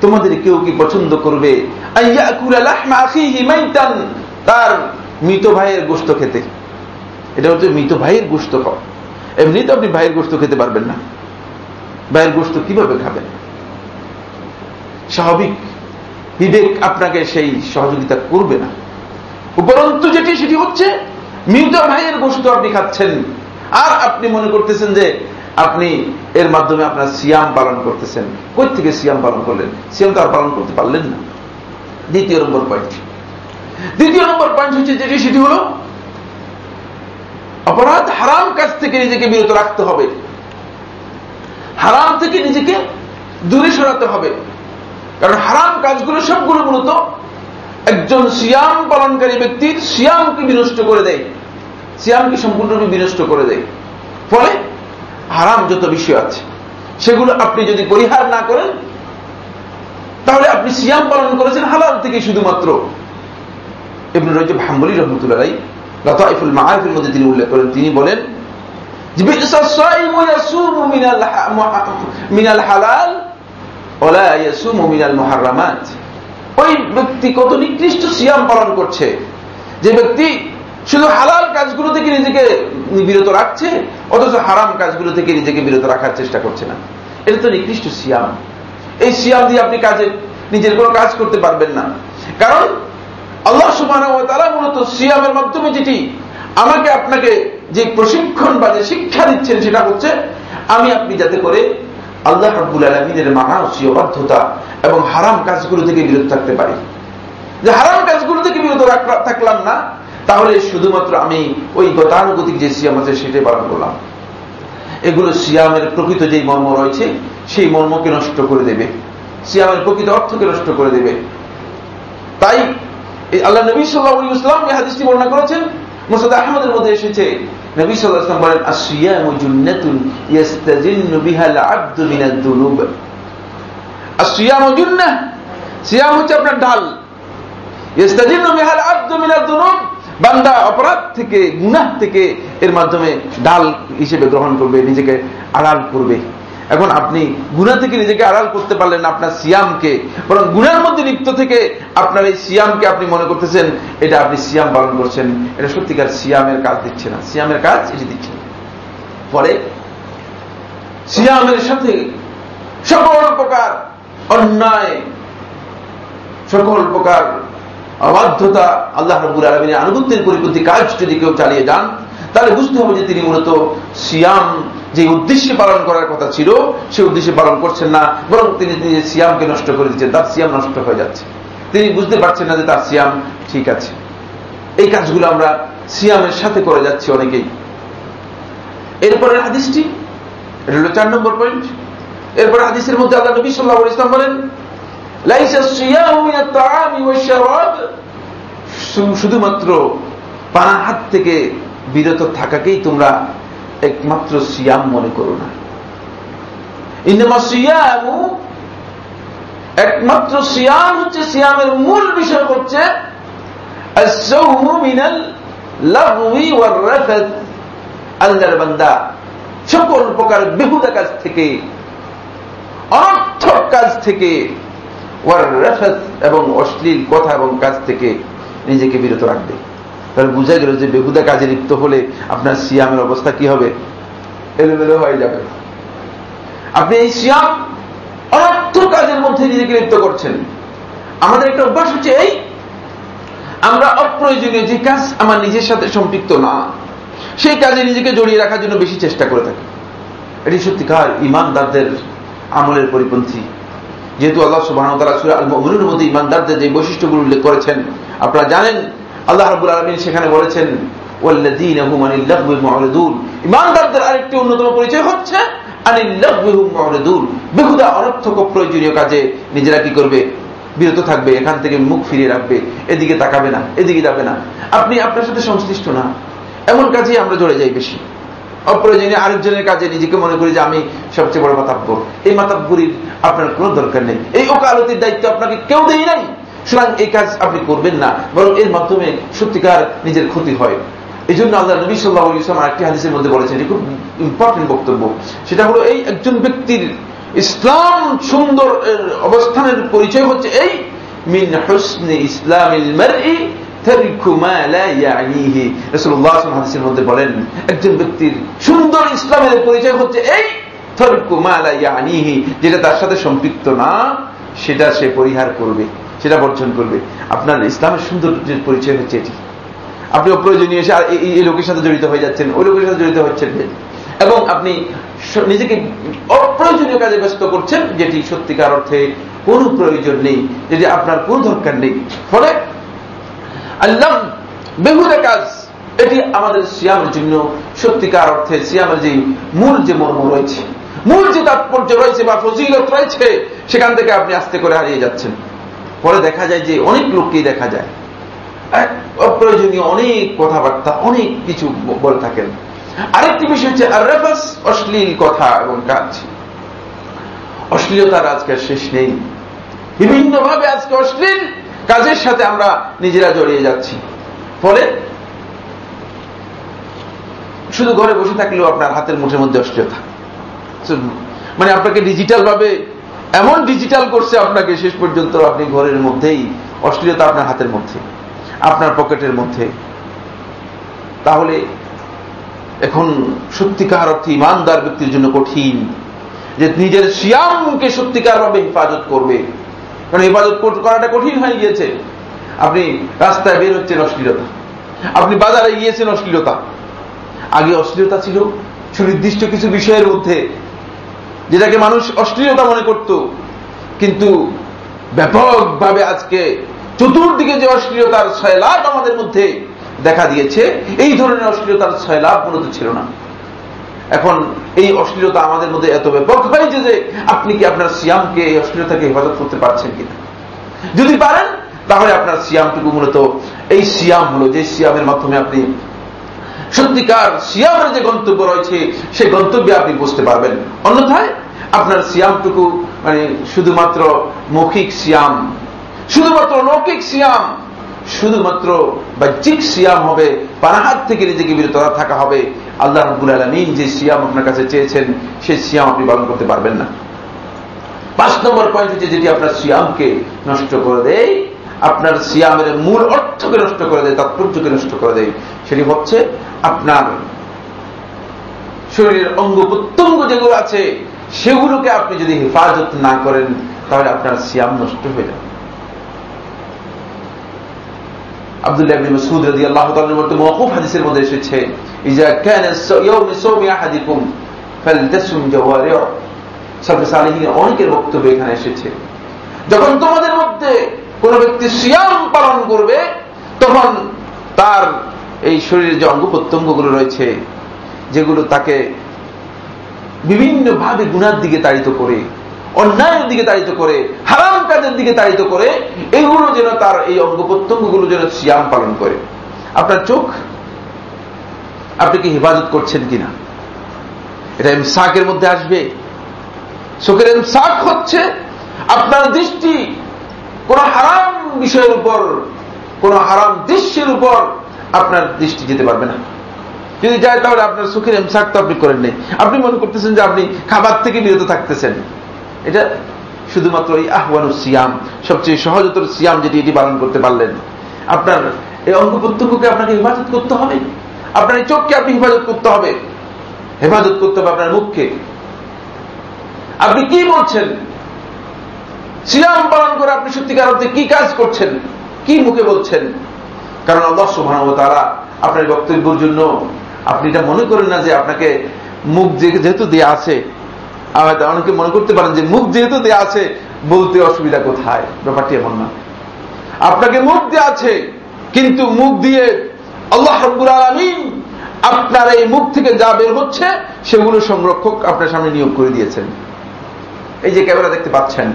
তোমাদের কেউ কি পছন্দ করবে? তার মৃত ভাইয়ের গোশত খেতে। এটা হচ্ছে মৃত ভাইয়ের গোশত খাওয়া। এমনি তো আপনি ভাইয়ের গোশত খেতে পারবেন না। ভাইয়ের গোশত কীভাবে খাবেন? স্বাভাবিক। বিবেক আপনাকে সেই সহযোগিতা করবে না। উপরন্তু যেটি, সেটি হচ্ছে মৃত ভাইয়ের গোষ্ঠ আপনি খাচ্ছেন। আর আপনি মনে করতেছেন যে আপনি এর মাধ্যমে আপনার সিয়াম পালন করতেছেন। কই থেকে সিয়াম পালন করলেন? সিয়াম তো আর পালন করতে পারলেন না। দ্বিতীয় নম্বর পয়েন্ট দ্বিতীয় নম্বর পয়েন্ট হচ্ছে যেটি সেটি হল, অপরাধ হারাম কাজ থেকে নিজেকে বিরত রাখতে হবে। হারাম থেকে নিজেকে দূরে সরাতে হবে। কারণ হারাম কাজগুলো সবগুলো মূলত একজন সিয়াম পালনকারী ব্যক্তির সিয়ামকে বিনষ্ট করে দেয়। সিয়ামকে সম্পূর্ণরূপে বিনষ্ট করে দেয়। ফলে হারাম যত বিষয় আছে, সেগুলো আপনি যদি পরিহার না করেন, তাহলে আপনি সিয়াম পালন করেছেন হালাল থেকে শুধুমাত্র। এমনি রয়েছে হাম্বলি রহমতুল্লাহ লতাইফুল মাহারিফের মধ্যে তিনি উল্লেখ করেন, তিনি বলেন মিনাল হালাল ওই ব্যক্তি কত নিকৃষ্ট সিয়াম পালন করছে, যে ব্যক্তি শুধু হালাল কাজগুলো থেকে নিজেকে বিরত রাখছে, অথচ হারাম কাজগুলো থেকে নিজেকে বিরত রাখার চেষ্টা করছে না। এটা তো নিকৃষ্ট সিয়াম। এই সিয়াম দিয়ে আপনি কাজে, নিজের কোনো কাজ করতে পারবেন না। কারণ আল্লাহ সুমান তারা মূলত সিয়ামের মাধ্যমে যেটি, আমাকে আপনাকে যে প্রশিক্ষণ বা যে শিক্ষা দিচ্ছেন সেটা হচ্ছে, আমি আপনি যাতে করে আল্লাহ রব্বুল আলমিনের মানাসী বাধ্যতা এবং হারাম কাজগুলো থেকে বিরত থাকতে পারি। যে হারাম কাজগুলো থেকে বিরত থাকলাম না তাহলে শুধুমাত্র আমি ওই গতানুগতিক যে সিয়াম আছে সেটাই পালন করলাম। এগুলো সিয়ামের প্রকৃত যেই মর্ম রয়েছে, সেই মর্মকে নষ্ট করে দেবে। সিয়ামের প্রকৃত অর্থকে নষ্ট করে দেবে। তাই আল্লাহ নবী সাল্লাহ ইসলাম এই হাদিসটি বর্ণনা করেছেন। মুসাদ আহমদের মধ্যে এসেছে। নবী সাল্লাহ ইসলাম বলেন আসিয়ামু জুন্নাতুন ইয়াস্তাজিন্নু বিহাল আব্দু মিনাদ দুনুব আসিয়ামু জুন্নাহ। সিয়াম হচ্ছে আপনার ঢাল। ইয়াস্তাজিন্নু বিহাল আব্দু দুনুব বান্দা অপরাধ থেকে, গুনাহ থেকে এর মাধ্যমে ডাল হিসেবে গ্রহণ করবে, নিজেকে আড়াল করবে। এখন আপনি গুণা থেকে নিজেকে আড়াল করতে পারলেন আপনার সিয়ামকে, বরং গুনার মধ্যে লিপ্ত থেকে আপনার এই সিয়ামকে আপনি মনে করতেছেন, এটা আপনি সিয়াম পালন করছেন। এটা সত্যিকার সিয়ামের কাজ দিচ্ছে না। সিয়ামের কাজ এটি দিচ্ছে ফলে সিয়ামের সাথে সকল প্রকার অন্যায়, সকল প্রকার অবাধ্যতা আল্লাহ রবুল আলমিনের আনুগত্যের পরিপন্থী কাজ যদি কেউ চালিয়ে যান, তাহলে বুঝতে হবে যে তিনি মূলত সিয়াম যে উদ্দেশ্যে পালন করার কথা ছিল, সে উদ্দেশ্যে পালন করছেন না, বরং তিনি নিজের সিয়ামকে নষ্ট করে দিচ্ছেন, তার সিয়াম নষ্ট হয়ে যাচ্ছে। তিনি বুঝতে পারছেন না যে তার সিয়াম ঠিক আছে। এই কাজগুলো আমরা সিয়ামের সাথে করে যাচ্ছি অনেকেই। এরপরে হাদিসটি, এটা হলো চার নম্বর পয়েন্ট এরপরে হাদিসের মধ্যে আল্লাহ নবী সাল্লাহ ইসলাম বলেন শুধুমাত্র পানা হাত থেকে বিরত থাকাকেই তোমরা একমাত্র সিয়াম মনে করো না। একমাত্র সিয়াম হচ্ছে সিয়ামের মূল বিষয় হচ্ছে আল্লাহর বান্দা সকল প্রকার বেহুদা কাজ থেকে, অনর্থক কাজ থেকে এবং অশ্লীল কথা এবং কাজ থেকে নিজেকে বিরত রাখবে। তাহলে বুঝা গেল যে বেহুদা কাজে লিপ্ত হলে আপনার সিয়ামের অবস্থা কি হবে? এলোমেলো হয়ে যাবে। আপনি এই সিয়াম অনর্থ কাজের মধ্যে নিজেকে লিপ্ত করছেন। আমাদের একটা অভ্যাস হচ্ছে এই, আমরা অপ্রয়োজনীয় যে কাজ আমার নিজের সাথে সম্পৃক্ত না, সেই কাজে নিজেকে জড়িয়ে রাখার জন্য বেশি চেষ্টা করে থাকি। এটি সত্যিকার ইমানদারদের আমলের পরিপন্থী যেহেতু আল্লাহ সুবাহ তালা সুরা আল মমিনুর মধ্যে ইমানদারদের যে বৈশিষ্ট্যগুলো উল্লেখ করেছেন, আপনারা জানেন, আল্লাহ রাবুল আলমিন সেখানে বলেছেন ইমানদারদের আরেকটি অন্যতম পরিচয় হচ্ছে বেহুদা, অনর্থক, প্রয়োজনীয় কাজে নিজেরা কি করবে? বিরত থাকবে, এখান থেকে মুখ ফিরিয়ে রাখবে, এদিকে তাকাবে না, এদিকে যাবে না। আপনি আপনার সাথে সংশ্লিষ্ট না। এমন কাজেই আমরা জড়ে যাই বেশি। অপ্রয়োজনীয় আরেকজনের কাজে নিজেকে মনে করি যে আমি সবচেয়ে বড় মাতাব্বর। এই মাতাব্বরির আপনার কোনো দরকার নেই। এই ওকালতির দায়িত্ব আপনাকে কেউ দেই নাই। সুতরাং এই কাজ আপনি করবেন না, বরং এর মাধ্যমে সত্যিকার নিজের ক্ষতি হয়। এই জন্য আল্লাহ নবী সাল্লাহ ইসলাম আরেকটি হাদিসের মধ্যে বলেছেন, এটি খুব ইম্পর্টেন্ট বক্তব্য। সেটা হলো এই একজন ব্যক্তির ইসলাম সুন্দর অবস্থানের পরিচয় হচ্ছে এই, মিন হুসনে ইসলামিল মারই মধ্যে বলেন, একজন ব্যক্তির সুন্দর ইসলামের পরিচয় হচ্ছে এই যেটা তার সাথে সম্পৃক্ত না, সেটা সে পরিহার করবে, সেটা বর্জন করবে। আপনার ইসলামের সুন্দর পরিচয় হচ্ছে এটি। আপনি অপ্রয়োজনীয় এসে এই লোকের সাথে জড়িত হয়ে যাচ্ছেন, ওই লোকের সাথে জড়িত হচ্ছেন এবং আপনি নিজেকে অপ্রয়োজনীয় কাজে ব্যস্ত করছেন, যেটি সত্যিকার অর্থে কোনো প্রয়োজন নেই, যেটি আপনার কোনো দরকার নেই। ফলে আল্লাহ বেহুদা কাজ। এটি আমাদের সিয়ামের জন্য, সত্যিকার অর্থে সিয়ামের যে মূল যে মর্ম রয়েছে, মূল যে তাৎপর্য রয়েছে বা ফজিলত রয়েছে, সেখান থেকে আপনি আস্তে করে হারিয়ে যাচ্ছেন। পরে দেখা যায় যে অনেক লোককেই দেখা যায়। অপ্রয়োজনীয় অনেক কথাবার্তা, অনেক কিছু বলে থাকেন। আরেকটি বিষয় হচ্ছে রেফাস অশ্লীল কথা এবং কাজ। অশ্লীলতার আজকে শেষ নেই। বিভিন্নভাবে আজকে অশ্লীল কাজের সাথে আমরা নিজেরা জড়িয়ে যাচ্ছি। ফলে শুধু ঘরে বসে থাকলেও আপনার হাতের মুঠের মধ্যে অশ্লীলতা মানে আপনাকে ডিজিটাল ভাবে এমন ডিজিটাল করছে আপনাকে শেষ পর্যন্ত আপনি ঘরের মধ্যেই অশ্লীলতা আপনার হাতের মধ্যে, আপনার পকেটের মধ্যে। তাহলে এখন সত্যিকার অর্থে ইমানদার ব্যক্তির জন্য কঠিন যে নিজের সিয়ামকে সত্যিকার ভাবে হেফাজত করবে। কারণ হেফাজত করাটা কঠিন হয়ে গিয়েছে। আপনি রাস্তায় বের হচ্ছেন অশ্লীলতা। আপনি বাজারে গিয়েছেন অশ্লীলতা। আগে অশ্লীলতা ছিল। সুনির্দিষ্ট কিছু বিষয়ের মধ্যে যেটাকে মানুষ অশ্লীলতা মনে করত। কিন্তু ব্যাপকভাবে আজকে চতুর্দিকে যে অশ্লীলতার ছয় লাভ আমাদের মধ্যে দেখা দিয়েছে, এই ধরনের অশ্লীলতার ছয় লাভ মূলত ছিল না। এখন এই অশ্লীলতা আমাদের মধ্যে এত ব্যাপক হয়েছে যে আপনি কি আপনার সিয়ামকে এই অশ্লীলতাকে হেফাজত করতে পারছেন কিনা? যদি পারেন, তাহলে আপনার সিয়ামটুকু মূলত এই সিয়াম হলো, যে সিয়ামের মাধ্যমে আপনি সত্যিকার সিয়ামের যে গন্তব্য রয়েছে, সেই গন্তব্যে আপনি বুঝতে পারবেন। অন্যথায় আপনার সিয়ামটুকু মানে শুধুমাত্র মৌখিক সিয়াম, শুধুমাত্র লৌকিক সিয়াম শুধুমাত্র বাহ্যিক সিয়াম হবে পানাহাত থেকে নিজেকে বিরত থাকা হবে। আল্লাহ রব্বুল আলমিন যে সিয়াম আপনার কাছে চেয়েছেন, সেই সিয়াম আপনি পালন করতে পারবেন না। পাঁচ নম্বর পয়েন্ট হচ্ছে যেটি আপনার সিয়ামকে নষ্ট করে দেয়, আপনার সিয়ামের মূল অর্থকে নষ্ট করে দেয়, তাৎপর্যকে নষ্ট করে দেয়। সেটি হচ্ছে আপনার শরীরের অঙ্গ প্রত্যঙ্গ যেগুলো আছে, সেগুলোকে আপনি যদি হেফাজত না করেন, তাহলে আপনার সিয়াম নষ্ট হয়ে যাবে। অনেকের বক্তব্য এখানে এসেছে। যখন তোমাদের মধ্যে কোন ব্যক্তি সিয়াম পালন করবে, তখন তার এই শরীরের যে অঙ্গ প্রত্যঙ্গগুলো রয়েছে, যেগুলো তাকে বিভিন্নভাবে গুণার দিকে তাড়িত করে অন্যায়ের দিকে তাড়িত করে, হারাম কাজের দিকে তাড়িত করে এইগুলো যেন তার এই অঙ্গ প্রত্যঙ্গগুলো যেন সিয়াম পালন করে। আপনার চোখ, আপনি কি হেফাজত করছেন কিনা? এটা সাকের মধ্যে আসবে। চোখের সাক হচ্ছে আপনার দৃষ্টি কোন হারাম বিষয়ের উপর, কোন হারাম দৃশ্যের উপর আপনার দৃষ্টি যেতে পারবে না। যদি যায় তাহলে আপনার সুখের এমসাক তো আপনি করেন নেই আপনি মনে করতেছেন যে আপনি খাবার থেকে বিরত থাকতেছেন। এটা শুধুমাত্র এই আহ্বানুর সিয়াম, সবচেয়ে সহজতর সিয়াম যেটি এটি পালন করতে পারলেন। আপনার এই অঙ্গ প্রত্যঙ্গকে আপনাকে হেফাজত করতে হবে। আপনার এই চোখকে আপনি হেফাজত করতে হবে। হেফাজত করতে হবে আপনার মুখকে। আপনি কি বলছেন? সিয়াম পালন করে আপনি সত্যিকার অর্থে কি কাজ করছেন? কি মুখে বলছেন? কারণ আল্লাহ সুবাহ তারা আপনার বক্তব্যের জন্য আপনি এটা মনে করেন না যে আপনাকে মুখ যেহেতু দেয়া আছে অনেকে মনে করতে পারেন যে মুখ যেহেতু দেয়া আছে, বলতে অসুবিধা কোথায়? ব্যাপারটি এমন না। আপনাকে মুখ দেয়া আছে, কিন্তু মুখ দিয়ে আল্লাহ রব্বুল আলমিন আপনার এই মুখ থেকে যা বের হচ্ছে, সেগুলো সংরক্ষক আপনার সামনে নিয়োগ করে দিয়েছেন। এই যে ক্যামেরা দেখতে পাচ্ছেন।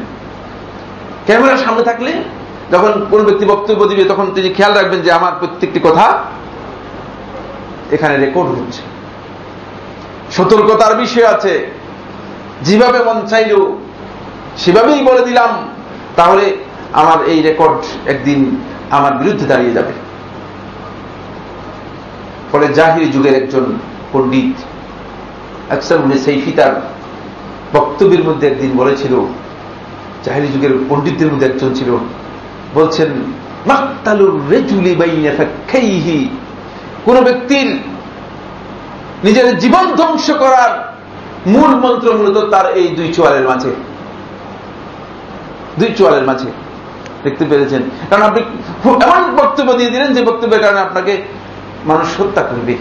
ক্যামেরার সামনে থাকলে যখন কোন ব্যক্তি বক্তব্য দিবে, তখন তিনি খেয়াল রাখবেন যে আমার প্রত্যেকটি কথা এখানে রেকর্ড হচ্ছে। সতর্কতার বিষয় আছে। যেভাবে মন চাইল, সেভাবেই বলে দিলাম, তাহলে আমার এই রেকর্ড একদিন আমার বিরুদ্ধে দাঁড়িয়ে যাবে। ফলে জাহিরি যুগের একজন পণ্ডিত আকসার সেইফি তার বক্তব্যের মধ্যে একদিন বলেছিল, জাহিরি যুগের পণ্ডিতদের মধ্যে একজন ছিল, বলছেন কোন ব্যক্তির নিজের জীবন ধ্বংস করার মূল মন্ত্র মূলত তার এই দুই চোয়ালের মাঝে। দুই চোয়ালের মাঝে। দেখতে পেরেছেন? কারণ আপনি এমন বক্তব্য দিয়ে দিলেন যে বক্তব্যের কারণে আপনাকে মানুষ হত্যা করবে।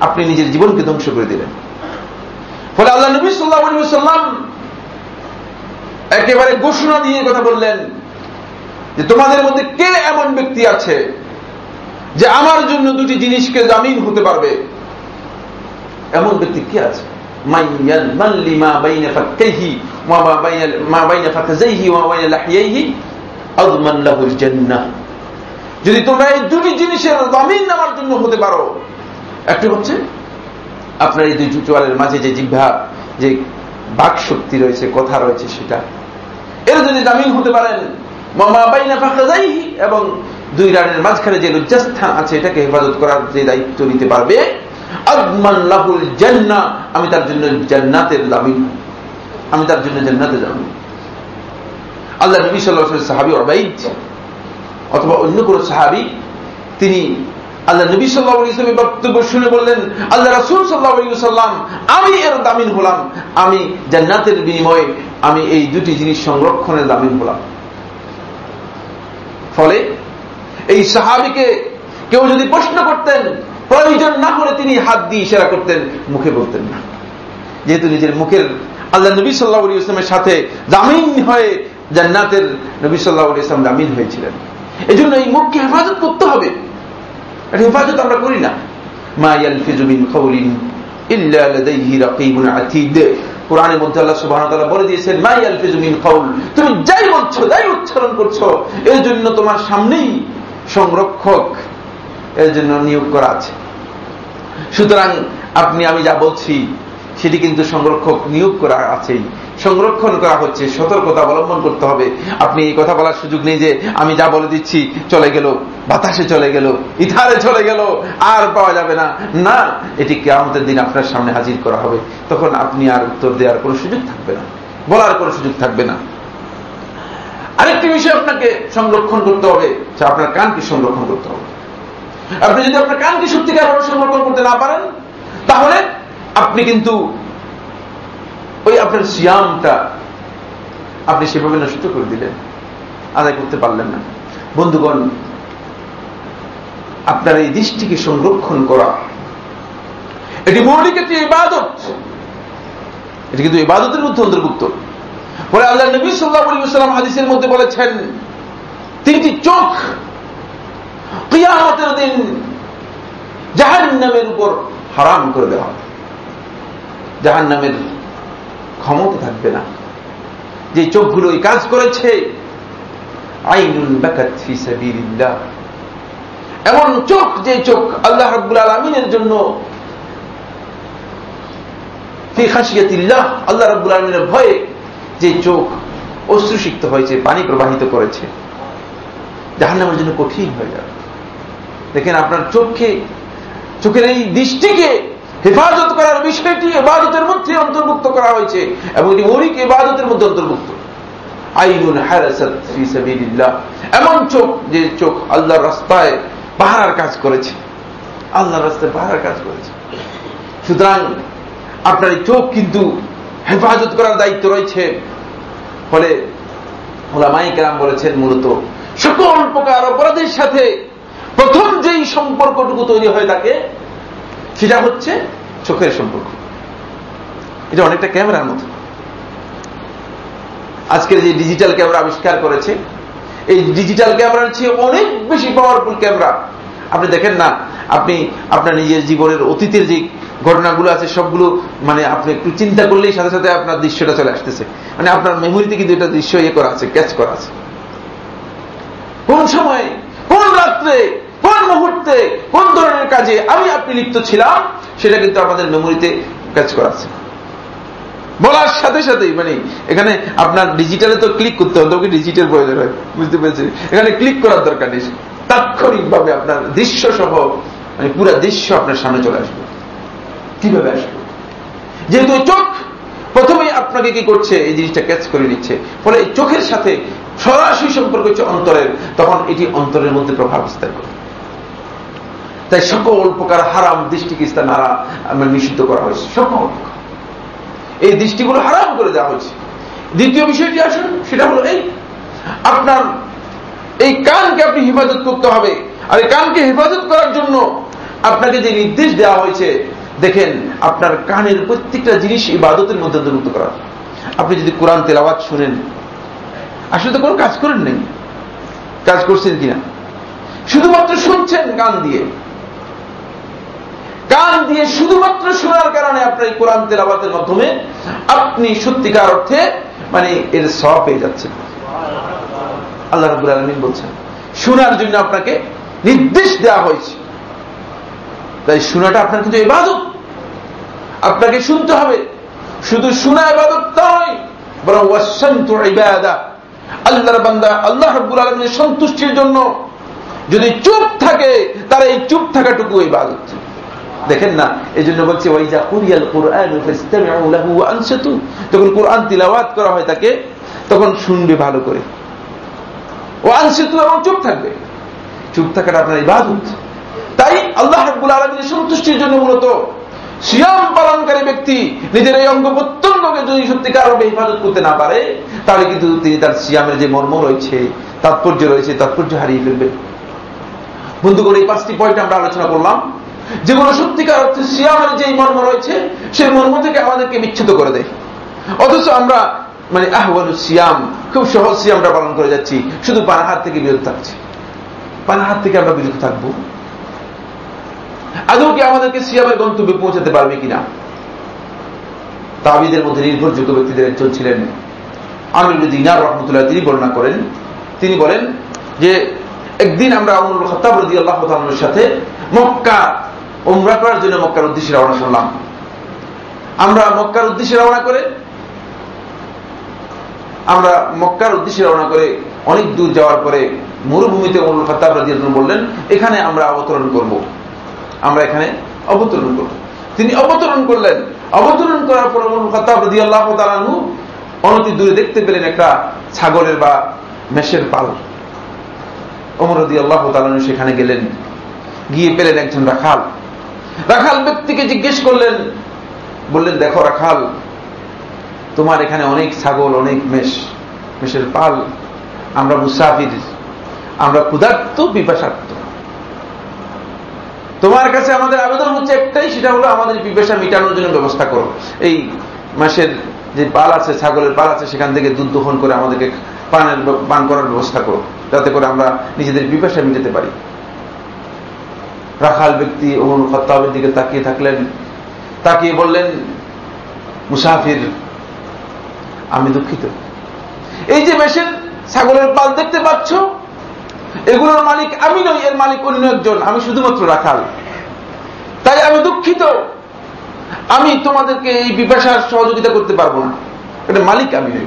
আপনি নিজের জীবনকে ধ্বংস করে দিলেন। ফলে আল্লাহ নবী সাল্লাহ সাল্লাম একেবারে ঘোষণা দিয়ে কথা বললেন যে তোমাদের মধ্যে কে এমন ব্যক্তি আছে যে আমার জন্য দুটি জিনিসকে জামিন হতে পারবে? এমন ব্যক্তি কে আছে? যদি তোমরা এই দুটি জিনিসের জামিন নেওয়ার জন্য হতে পারো, একটি হচ্ছে আপনার এই দুই চোয়ালের মাঝে যে জিভা যে বাক শক্তি রয়েছে, কথা রয়েছে সেটা। এর যদি জামিন হতে পারেন এবং দুই রানের মাঝখানে যে লজ্জাস্থান আছে, এটাকে হেফাজত করার যে দায়িত্ব নিতে পারবে আমি তার জন্য জান্নাতের দাবি। আমি তার জন্য জান্নাতে আল্লাহ নবী সাল্লাহ সাহাবি অবাইদ অথবা অন্য সাহাবি, তিনি আল্লাহ নবী সাল্লাহ ইসলামের বক্তব্য শুনে বললেন, আল্লাহ রাসুল সাল্লাহ সাল্লাম আমি এর দামিন হলাম। আমি জান্নাতের বিনিময়ে আমি এই দুটি জিনিস সংরক্ষণের দামিন হলাম। ফলে এই সাহাবিকে কেউ যদি প্রশ্ন করতেন প্রয়োজন না করে তিনি হাত দিয়ে ইশারা করতেন, মুখে বলতেন না। যেহেতু নিজের মুখের আল্লাহ নবী সাল্লাহ ইসলামের সাথে জামিন হয়ে জান্নাতের নবী সাল্লাহ ইসলাম জামিন হয়েছিলেন। এই জন্য এই মুখকে হেফাজত করতে হবে। হেফাজত আমরা করি না। মা কৌলিন ইল্লা লাদাইহি রাকিবুন আতীদ। মধ্যে আল্লাহ বলে দিয়েছেন তুমি যাই বলছো, যাই উচ্চারণ করছ, এর জন্য তোমার সামনেই সংরক্ষক এর জন্য নিয়োগ করা আছে। সুতরাং আপনি, আমি যা বলছি, সেটি কিন্তু সংরক্ষক নিয়োগ করা আছেই। সংরক্ষণ করা হচ্ছে, সতর্কতা অবলম্বন করতে হবে। আপনি এই কথা বলার সুযোগ নেই যে, আমি যা বলে দিচ্ছি চলে গেল, বাতাসে চলে গেল ইথারে চলে গেল, আর পাওয়া যাবে না। না, এটি কেমতের দিন আপনার সামনে হাজির করা হবে। তখন আপনি আর উত্তর দেওয়ার কোনো সুযোগ থাকবে না। বলার কোনো সুযোগ থাকবে না। আরেকটি বিষয় আপনাকে সংরক্ষণ করতে হবে আপনার কানকে সংরক্ষণ করতে হবে। আপনি যদি আপনার কানকে সত্যিকার সংরক্ষণ করতে না পারেন, তাহলে আপনি কিন্তু ওই আপনার সিয়ামটা আপনি সেভাবে নষ্ট করে দিলেন, আদায় করতে পারলেন না। বন্ধুগণ, আপনার এই দৃষ্টিকে সংরক্ষণ করা, এটি মৌলিক একটি ইবাদত। এটি কিন্তু ইবাদতের মধ্যে অন্তর্ভুক্ত। পরে আল্লাহ নবী সাল্লাহ আলী সাল্লাম হাদিসের মধ্যে বলেছেন, তিনটি চোখ কিয়ামতের দিন জাহান নামের উপর হারাম করে দেওয়া জাহান নামের ক্ষমতা থাকবে না। যে চোখগুলো এই কাজ করেছে আইনুল এমন চোখ যে চোখ আল্লাহ রাব্বুল আলমিনের জন্য আল্লাহ রাব্বুল আলমিনের ভয়ে যে চোখ অশ্রুসিক্ত হয়েছে, পানি প্রবাহিত করেছে, জাহান্নামের জন্য কঠিন হয়ে যাবে। দেখেন আপনার চোখকে, চোখের এই দৃষ্টিকে হেফাজত করার বিষয়টি এবাদতের মধ্যে অন্তর্ভুক্ত করা হয়েছে এবং এটি মৌলিক এবাদতের মধ্যে অন্তর্ভুক্ত। আইনুন হারাসাত এমন চোখ যে চোখ আল্লাহর রাস্তায় পাহারার কাজ করেছে। আল্লাহর রাস্তায় পাহারার কাজ করেছে। সুতরাং আপনার এই চোখ কিন্তু হেফাজত করার দায়িত্ব রয়েছে। ফলে ওলামাই কেরাম বলেছেন মূলত সকল প্রকার অপরাধের সাথে প্রথম যেই সম্পর্কটুকু তৈরি হয়ে থাকে সেটা হচ্ছে চোখের সম্পর্ক। এটা অনেকটা ক্যামেরার মতো। আজকের যে ডিজিটাল ক্যামেরা আবিষ্কার করেছে, এই ডিজিটাল ক্যামেরার চেয়ে অনেক বেশি পাওয়ারফুল ক্যামেরা আপনি দেখেন না, আপনি আপনার নিজের জীবনের অতীতের যে ঘটনাগুলো আছে, সবগুলো মানে আপনি একটু চিন্তা করলেই সাথে সাথে আপনার দৃশ্যটা চলে আসতেছে। মানে আপনার মেমোরিতে কিন্তু এটা দৃশ্য ইয়ে করা আছে ক্যাচ করা আছে। কোন সময়, কোন রাত্রে কোন মুহূর্তে, কোন ধরনের কাজে আমি আপনি লিপ্ত ছিলাম, সেটা কিন্তু আমাদের মেমোরিতে ক্যাচ করা আছে বলার সাথে সাথেই মানে এখানে আপনার ডিজিটালে তো ক্লিক করতে হবে তোকে ডিজিটাল প্রয়োজন হয়, বুঝতে পেরেছি এখানে ক্লিক করার দরকার নেই। তাৎক্ষণিকভাবে আপনার দৃশ্য সহ মানে পুরো দৃশ্য আপনার সামনে চলে আসবে। কীভাবে আসবে? যেহেতু চোখ প্রথমেই আপনাকে কি করছে, এই জিনিসটা ক্যাচ করে নিচ্ছে। ফলে চোখের সাথে সরাসরি সম্পর্ক হচ্ছে অন্তরের। তখন এটি অন্তরের মধ্যে প্রভাব বিস্তার করে তাই সকল প্রকার হারাম দৃষ্টিকে ইসলাম হারা নিষিদ্ধ করা হয়েছে। সকল এই দৃষ্টিগুলো হারাম করে দেওয়া হয়েছে। দ্বিতীয় বিষয়টি আসুন, সেটা হলো এই। আপনার এই কানকে আপনি হেফাজত করতে হবে। আর এই কানকে হেফাজত করার জন্য আপনাকে যে নির্দেশ দেওয়া হয়েছে, দেখেন, আপনার কানের প্রত্যেকটা জিনিস ইবাদতের মধ্যে অন্তর্ভুক্ত করা। আপনি যদি কোরআন তেলাওয়াত শুনেন, আসলে তো কোনো কাজ করেন নাই। কাজ করছেন কিনা? শুধুমাত্র শুনছেন কান দিয়ে। কান দিয়ে শুধুমাত্র শোনার কারণে আপনার কোরআন তেলাবাতের মাধ্যমে আপনি সত্যিকার অর্থে মানে এর সব পেয়ে যাচ্ছেন। আল্লাহ রাবুল আলমিন বলছেন, শোনার জন্য আপনাকে নির্দেশ দেওয়া হয়েছে। তাই শোনাটা আপনার কিন্তু এবাদত আপনাকে শুনতে হবে। শুধু শোনা এবাদত নয়, বরং ওয়াসন্ত ইবাদা। আল্লাহর বান্দা, আল্লাহ রাব্বুল আলমিনের সন্তুষ্টির জন্য যদি চুপ থাকে, তার এই চুপ থাকাটুকু ইবাদত। দেখেন না এই জন্য বলছে ওয়াইজা কোরআন যখন কোরআন তিলাওয়াত করা হয় তাকে, তখন শুনবে ভালো করে। ও আনসাতু এবং চুপ থাকবে। চুপ থাকাটা আপনার ইবাদত। তাই আল্লাহ রাব্বুল আলামিনের সন্তুষ্টির জন্য মূলত সিয়াম পালনকারী ব্যক্তি নিজের এই অঙ্গ প্রত্যঙ্গকে যদি সত্যিকারভাবে হেফাজত করতে না পারে, তাহলে কিন্তু তিনি তার সিয়ামের যে মর্ম রয়েছে, তাৎপর্য রয়েছে, তাৎপর্য হারিয়ে ফেলবে। বন্ধুগণ, এই পাঁচটি পয়েন্ট আমরা আলোচনা করলাম। যেগুলো সত্যিকার অর্থে সিয়ামের যে মর্ম রয়েছে, সেই মর্ম থেকে আমাদেরকে বিচ্ছুত করে দেয়। অথচ আমরা মানে আহ্বান সিয়াম, খুব সহজ সিয়ামটা পালন করে যাচ্ছি, শুধু পানাহার থেকে বিরত থাকছি। পানাহার থেকে আমরা বিরত থাকব। আদৌ কি আমাদেরকে সিয়ামের গন্তব্যে পৌঁছাতে পারবে কিনা? তাবিদের মধ্যে নির্ভরযোগ্য ব্যক্তিদের একজন ছিলেন আমির দিনার রহমতুল্লাহ, তিনি বর্ণনা করেন। তিনি বলেন যে, একদিন আমরা আমরুল খতাব রদি আল্লাহ সাথে মক্কা উমরা করার জন্য মক্কার উদ্দেশ্যে রওনা করলাম। আমরা মক্কার উদ্দেশ্যে রওনা করে, আমরা মক্কার উদ্দেশ্যে রওনা করে অনেক দূর যাওয়ার পরে মরুভূমিতে অমরুল খতাব রাজি বললেন, এখানে আমরা অবতরণ করব। আমরা এখানে অবতরণ করব। তিনি অবতরণ করলেন। অবতরণ করার পর অমরুল খতাব রাজি আল্লাহ তালানহু অনতি দূরে দেখতে পেলেন একটা ছাগলের বা মেষের পাল। অমরদি আল্লাহ তালানু সেখানে গেলেন। গিয়ে পেলেন একজন রাখাল। রাখাল ব্যক্তিকে জিজ্ঞেস করলেন, বললেন, দেখো রাখাল, তোমার এখানে অনেক ছাগল, অনেক মেষ, মেষের পাল, আমরা মুসাফির, আমরা ক্ষুধার্ত, পিপাসার্থ। তোমার কাছে আমাদের আবেদন হচ্ছে একটাই, সেটা হলো আমাদের পিপাসা মিটানোর জন্য ব্যবস্থা করো। এই মাসের যে পাল আছে, ছাগলের পাল আছে, সেখান থেকে দুধ দোহন করে আমাদেরকে পানের, পান করার ব্যবস্থা করো। যাতে করে আমরা নিজেদের পিপাসা মিটাতে পারি। রাখাল ব্যক্তি ওমর খত্তাবের দিকে তাকিয়ে থাকলেন। তাকিয়ে বললেন, মুসাফির, আমি দুঃখিত। এই যে মেশিন, ছাগলের পাল দেখতে পাচ্ছ? এগুলোর মালিক আমি নই, এর মালিক অন্য একজন। আমি শুধুমাত্র রাখাল। তাই আমি দুঃখিত। আমি তোমাদেরকে এই বিপাশার সহযোগিতা করতে পারব না। এটা মালিক আমি নই।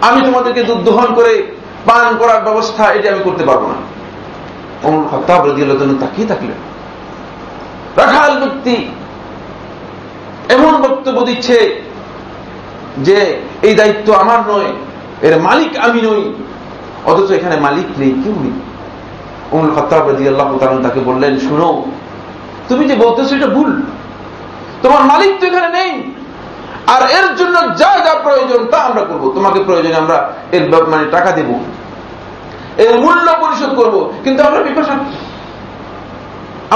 আমি তোমাদেরকে দুধ দোহন করে পান করার ব্যবস্থা এটা আমি করতে পারব না। অমর খত্তাব রাজিয়াল তাকিয়ে থাকলেন। রাখাল ব্যক্তি এমন বক্তব্য দিচ্ছে যে, এই দায়িত্ব আমার নয়, এর মালিক আমি নই, অথচ এখানে মালিক নেই, কেউ নেই। উমুল খত্তাব আল্লাহ তাকে বললেন, শুনো, তুমি যে বলতেছো এটা ভুল। তোমার মালিক তো এখানে নেই, আর এর জন্য যা যা প্রয়োজন তা আমরা করব। তোমাকে প্রয়োজনে আমরা এর মানে টাকা দেব। এর মূল্য পরিশোধ করব। কিন্তু আমরা বিপাশা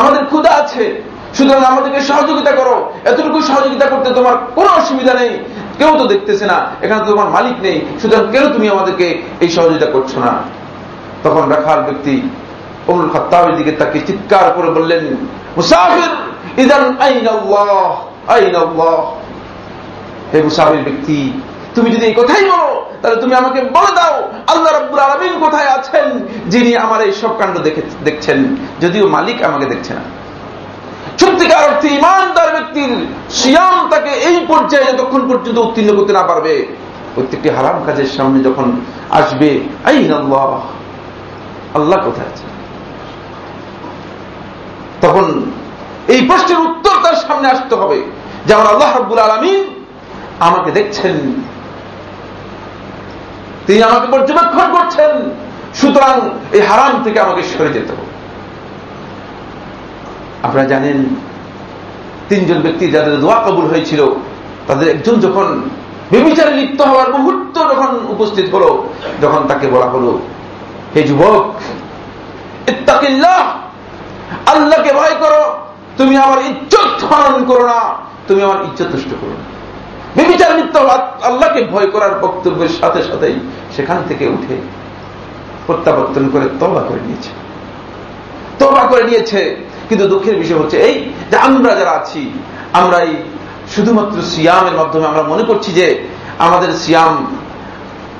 আমাদের ক্ষুদা আছে, সুতরাং আমাদেরকে সহযোগিতা করো। এতটুকু সহযোগিতা করতে তোমার কোনো অসুবিধা নেই। কেউ তো দেখতেছে না, এখানে তো তোমার মালিক নেই। সুতরাং কেন তুমি আমাদেরকে এই সহযোগিতা করছ না? তখন রাখাল ব্যক্তি অমুল খত্তাবের দিকে তাকে চিৎকার করে বললেন, মুসাফির, ইদান আইন আইন হে মুসাফির ব্যক্তি তুমি যদি এই কথাই বলো, তাহলে তুমি আমাকে বলে দাও, আল্লাহ রব্বুল আলমিন কোথায় আছেন যিনি আমার এই সব কাণ্ড দেখছেন, যদিও মালিক আমাকে দেখছে না। সত্যিকার অর্থে ইমানদার ব্যক্তির সিয়াম তাকে এই পর্যায়ে যতক্ষণ পর্যন্ত উত্তীর্ণ করতে না পারবে, প্রত্যেকটি হারাম কাজের সামনে যখন আসবে, আইন আল্লাহ আল্লাহ কোথায় আছে? তখন এই প্রশ্নের উত্তর তার সামনে আসতে হবে যেমন আল্লাহ রব্বুল আলমিন আমাকে দেখছেন। তিনি আমাকে পর্যবেক্ষণ করছেন। সুতরাং এই হারাম থেকে আমাকে সরে যেতে হবে। আপনারা জানেন, তিনজন ব্যক্তি যাদের দোয়া কবুল হয়েছিল, তাদের একজন যখন বেবিচারে লিপ্ত হওয়ার মুহূর্ত যখন উপস্থিত হলো, যখন তাকে বলা হলো, হে যুবক, ইত্তাকিল্লাহ, আল্লাহকে ভয় করো, তুমি আমার ইজ্জত হরণ করো না, তুমি আমার ইজ্জত নষ্ট করো না। বেবিচার লিপ্ত আল্লাহকে ভয় করার বক্তব্যের সাথে সাথেই সেখান থেকে উঠে প্রত্যাবর্তন করে তবা করে নিয়েছে। তবা করে নিয়েছে। কিন্তু দুঃখের বিষয় হচ্ছে এই যে আমরা যারা আছি আমরা এই শুধুমাত্র সিয়ামের মাধ্যমে আমরা মনে করছি যে আমাদের সিয়াম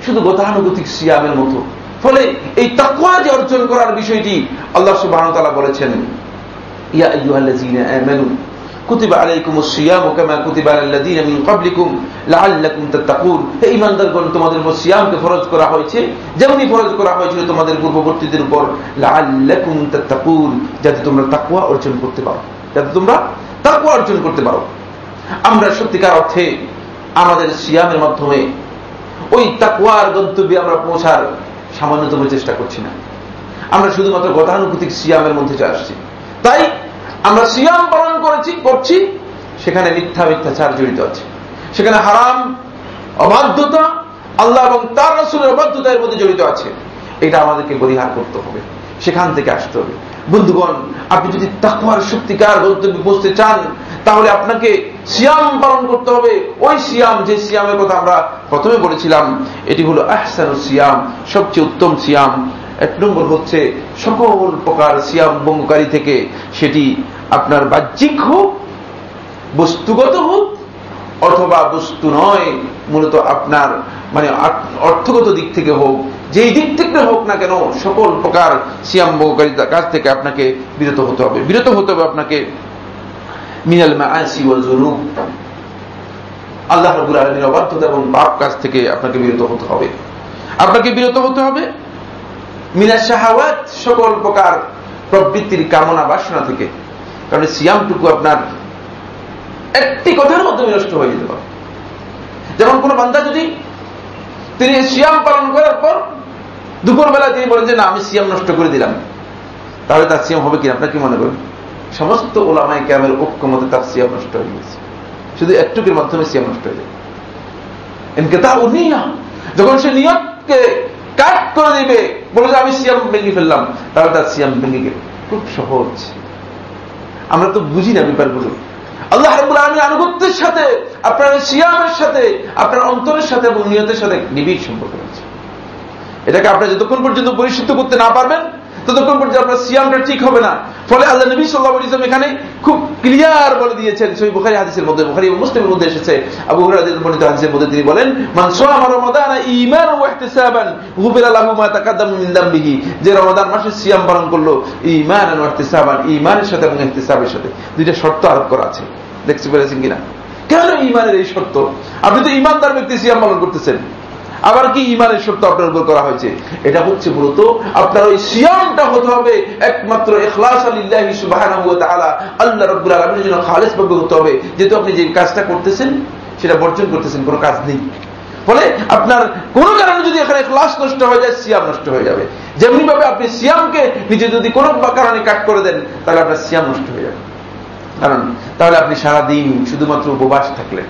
শুধু গতানুগতিক সিয়ামের মতো। ফলে এই তাকুয়া যে অর্জন করার বিষয়টি আল্লাহ সুবাহ বলেছেন, ইয়া আমানু তোমাদের পূর্ববর্তীদের উপর। যাতে তোমরা অর্জন করতে পারো। যাতে তোমরা অর্জন করতে পারো। আমরা সত্যিকার অর্থে আমাদের সিয়ামের মাধ্যমে ওই তাকওয়ার গন্তব্যে আমরা পৌঁছার সামান্যতম চেষ্টা করছি না। আমরা শুধুমাত্র গতানুগতিক সিয়ামের মধ্যে আসছি। তাই আমরা সিয়াম পালন করেছি, করছি, সেখানে মিথ্যা মিথ্যাচার জড়িত আছে। সেখানে হারাম, অবাধ্যতা, আল্লাহ এবং তার রসুলের অবাধ্যতা এর মধ্যে জড়িত আছে। এটা আমাদেরকে পরিহার করতে হবে, সেখান থেকে আসতে হবে। বন্ধুগণ, আপনি যদি তাকুয়ার সত্যিকার গন্তব্যে পৌঁছতে চান, তাহলে আপনাকে সিয়াম পালন করতে হবে। ওই সিয়াম, যে সিয়ামের কথা আমরা প্রথমে বলেছিলাম, এটি হলো আহসান সিয়াম, সবচেয়ে উত্তম সিয়াম। এক নম্বর হচ্ছে সকল প্রকার সিয়াম ভঙ্গকারী থেকে সেটি আপনার বাহ্যিক হোক, বস্তুগত হোক, অথবা বস্তু নয়, মূলত আপনার মানে অর্থগত দিক থেকে হোক, যেই দিক থেকে হোক না কেন সকল প্রকার সিয়াম ভঙ্গকারিতার কাছ থেকে আপনাকে বিরত হতে হবে। বিরত হতে হবে আপনাকে মিনাল মাসি ওয়াল জুনুব আল্লাহ রাব্বুল আলামিনের অবাধ্যতা এবং পাপ কাজ থেকে আপনাকে বিরত হতে হবে। আপনাকে বিরত হতে হবে। মিনা শাহাওয়াত সকল প্রকার প্রবৃত্তির কামনা বাসনা থেকে। কারণ সিয়ামটুকু আপনার একটি কথার মাধ্যমে নষ্ট হয়ে যেতে পারে। যেমন কোন বান্দা যদি তিনি সিয়াম পালন করার পর দুপুরবেলা তিনি বলেন যে, না, আমি সিয়াম নষ্ট করে দিলাম। তাহলে তার সিয়াম হবে কিনা? আপনার কি মনে করেন সমস্ত ওলামায় ক্যামের ঐক্য মতে তার সিয়াম নষ্ট হয়ে গেছে। শুধু একটুকের মাধ্যমে সিয়াম নষ্ট হয়ে যায়। এনকে তা উনিয়া যখন সে নিয়তকে কাট করে দিবে বলে যে, আমি সিয়াম ভেঙে ফেললাম। তাহলে তার সিয়াম ভেঙে গেল। খুব সহজ। আমরা তো বুঝি না ব্যাপারগুলো। আল্লাহ হাবুল আলমীর আনুগত্যের সাথে, আপনার সিয়ামের সাথে, আপনার অন্তরের সাথে এবং নিয়তের সাথে নিবিড় সম্পর্ক রয়েছে। এটাকে আপনার যতক্ষণ পর্যন্ত পরিশুদ্ধ করতে না পারবেন ততক্ষণ পর্যন্ত আপনার সিয়ামটা ঠিক হবে না। ফলে আল্লাহ নবী সাল্লাহ ইসলাম এখানে খুব ক্লিয়ার বলে দিয়েছেন। সেই বুখারি হাদিসের মধ্যে, বুখারি মুসলিমের মধ্যে এসেছে। আবু বর্ণিত হাদিসের মধ্যে তিনি বলেন, মান সোয়াম রমাদান ঈমান ওয়া ইহতিসাবান, গুফিরা লাহু মা তাকাদ্দাম মিন দামবিহি। যে রমাদান মাসে সিয়াম পালন করল ঈমান ওয়া ইহতিসাবান, ঈমানের সাথে এবং ইহতিসাবের সাথে। দুইটা শর্ত আরোপ করা আছে। দেখতে পেরেছেন কিনা? কেন ঈমানের এই শর্ত? আপনি তো ঈমানদার ব্যক্তি সিয়াম পালন করতেছেন। আবার কি ইমানের শর্ত আপনার উপর করা হয়েছে? এটা হচ্ছে মূলত আপনার ওই সিয়ামটা হতে হবে, একমাত্র এখলাস আলিল্লাহি সুবহানাহু আল্লাহ রাব্বুল আলামিনের জন্য খালেস ভাবে হতে হবে। যেহেতু আপনি যে কাজটা করতেছেন, সেটা বর্জন করতেছেন, কোনো কাজ নেই। ফলে আপনার কোনো কারণে যদি এখানে ক্লাস নষ্ট হয়ে যায়, সিয়াম নষ্ট হয়ে যাবে। যেমনি ভাবে আপনি সিয়ামকে নিজে যদি কোনো কারণে কাট করে দেন, তাহলে আপনার সিয়াম নষ্ট হয়ে যাবে। কারণ তাহলে আপনি সারাদিন শুধুমাত্র উপবাস থাকলেন।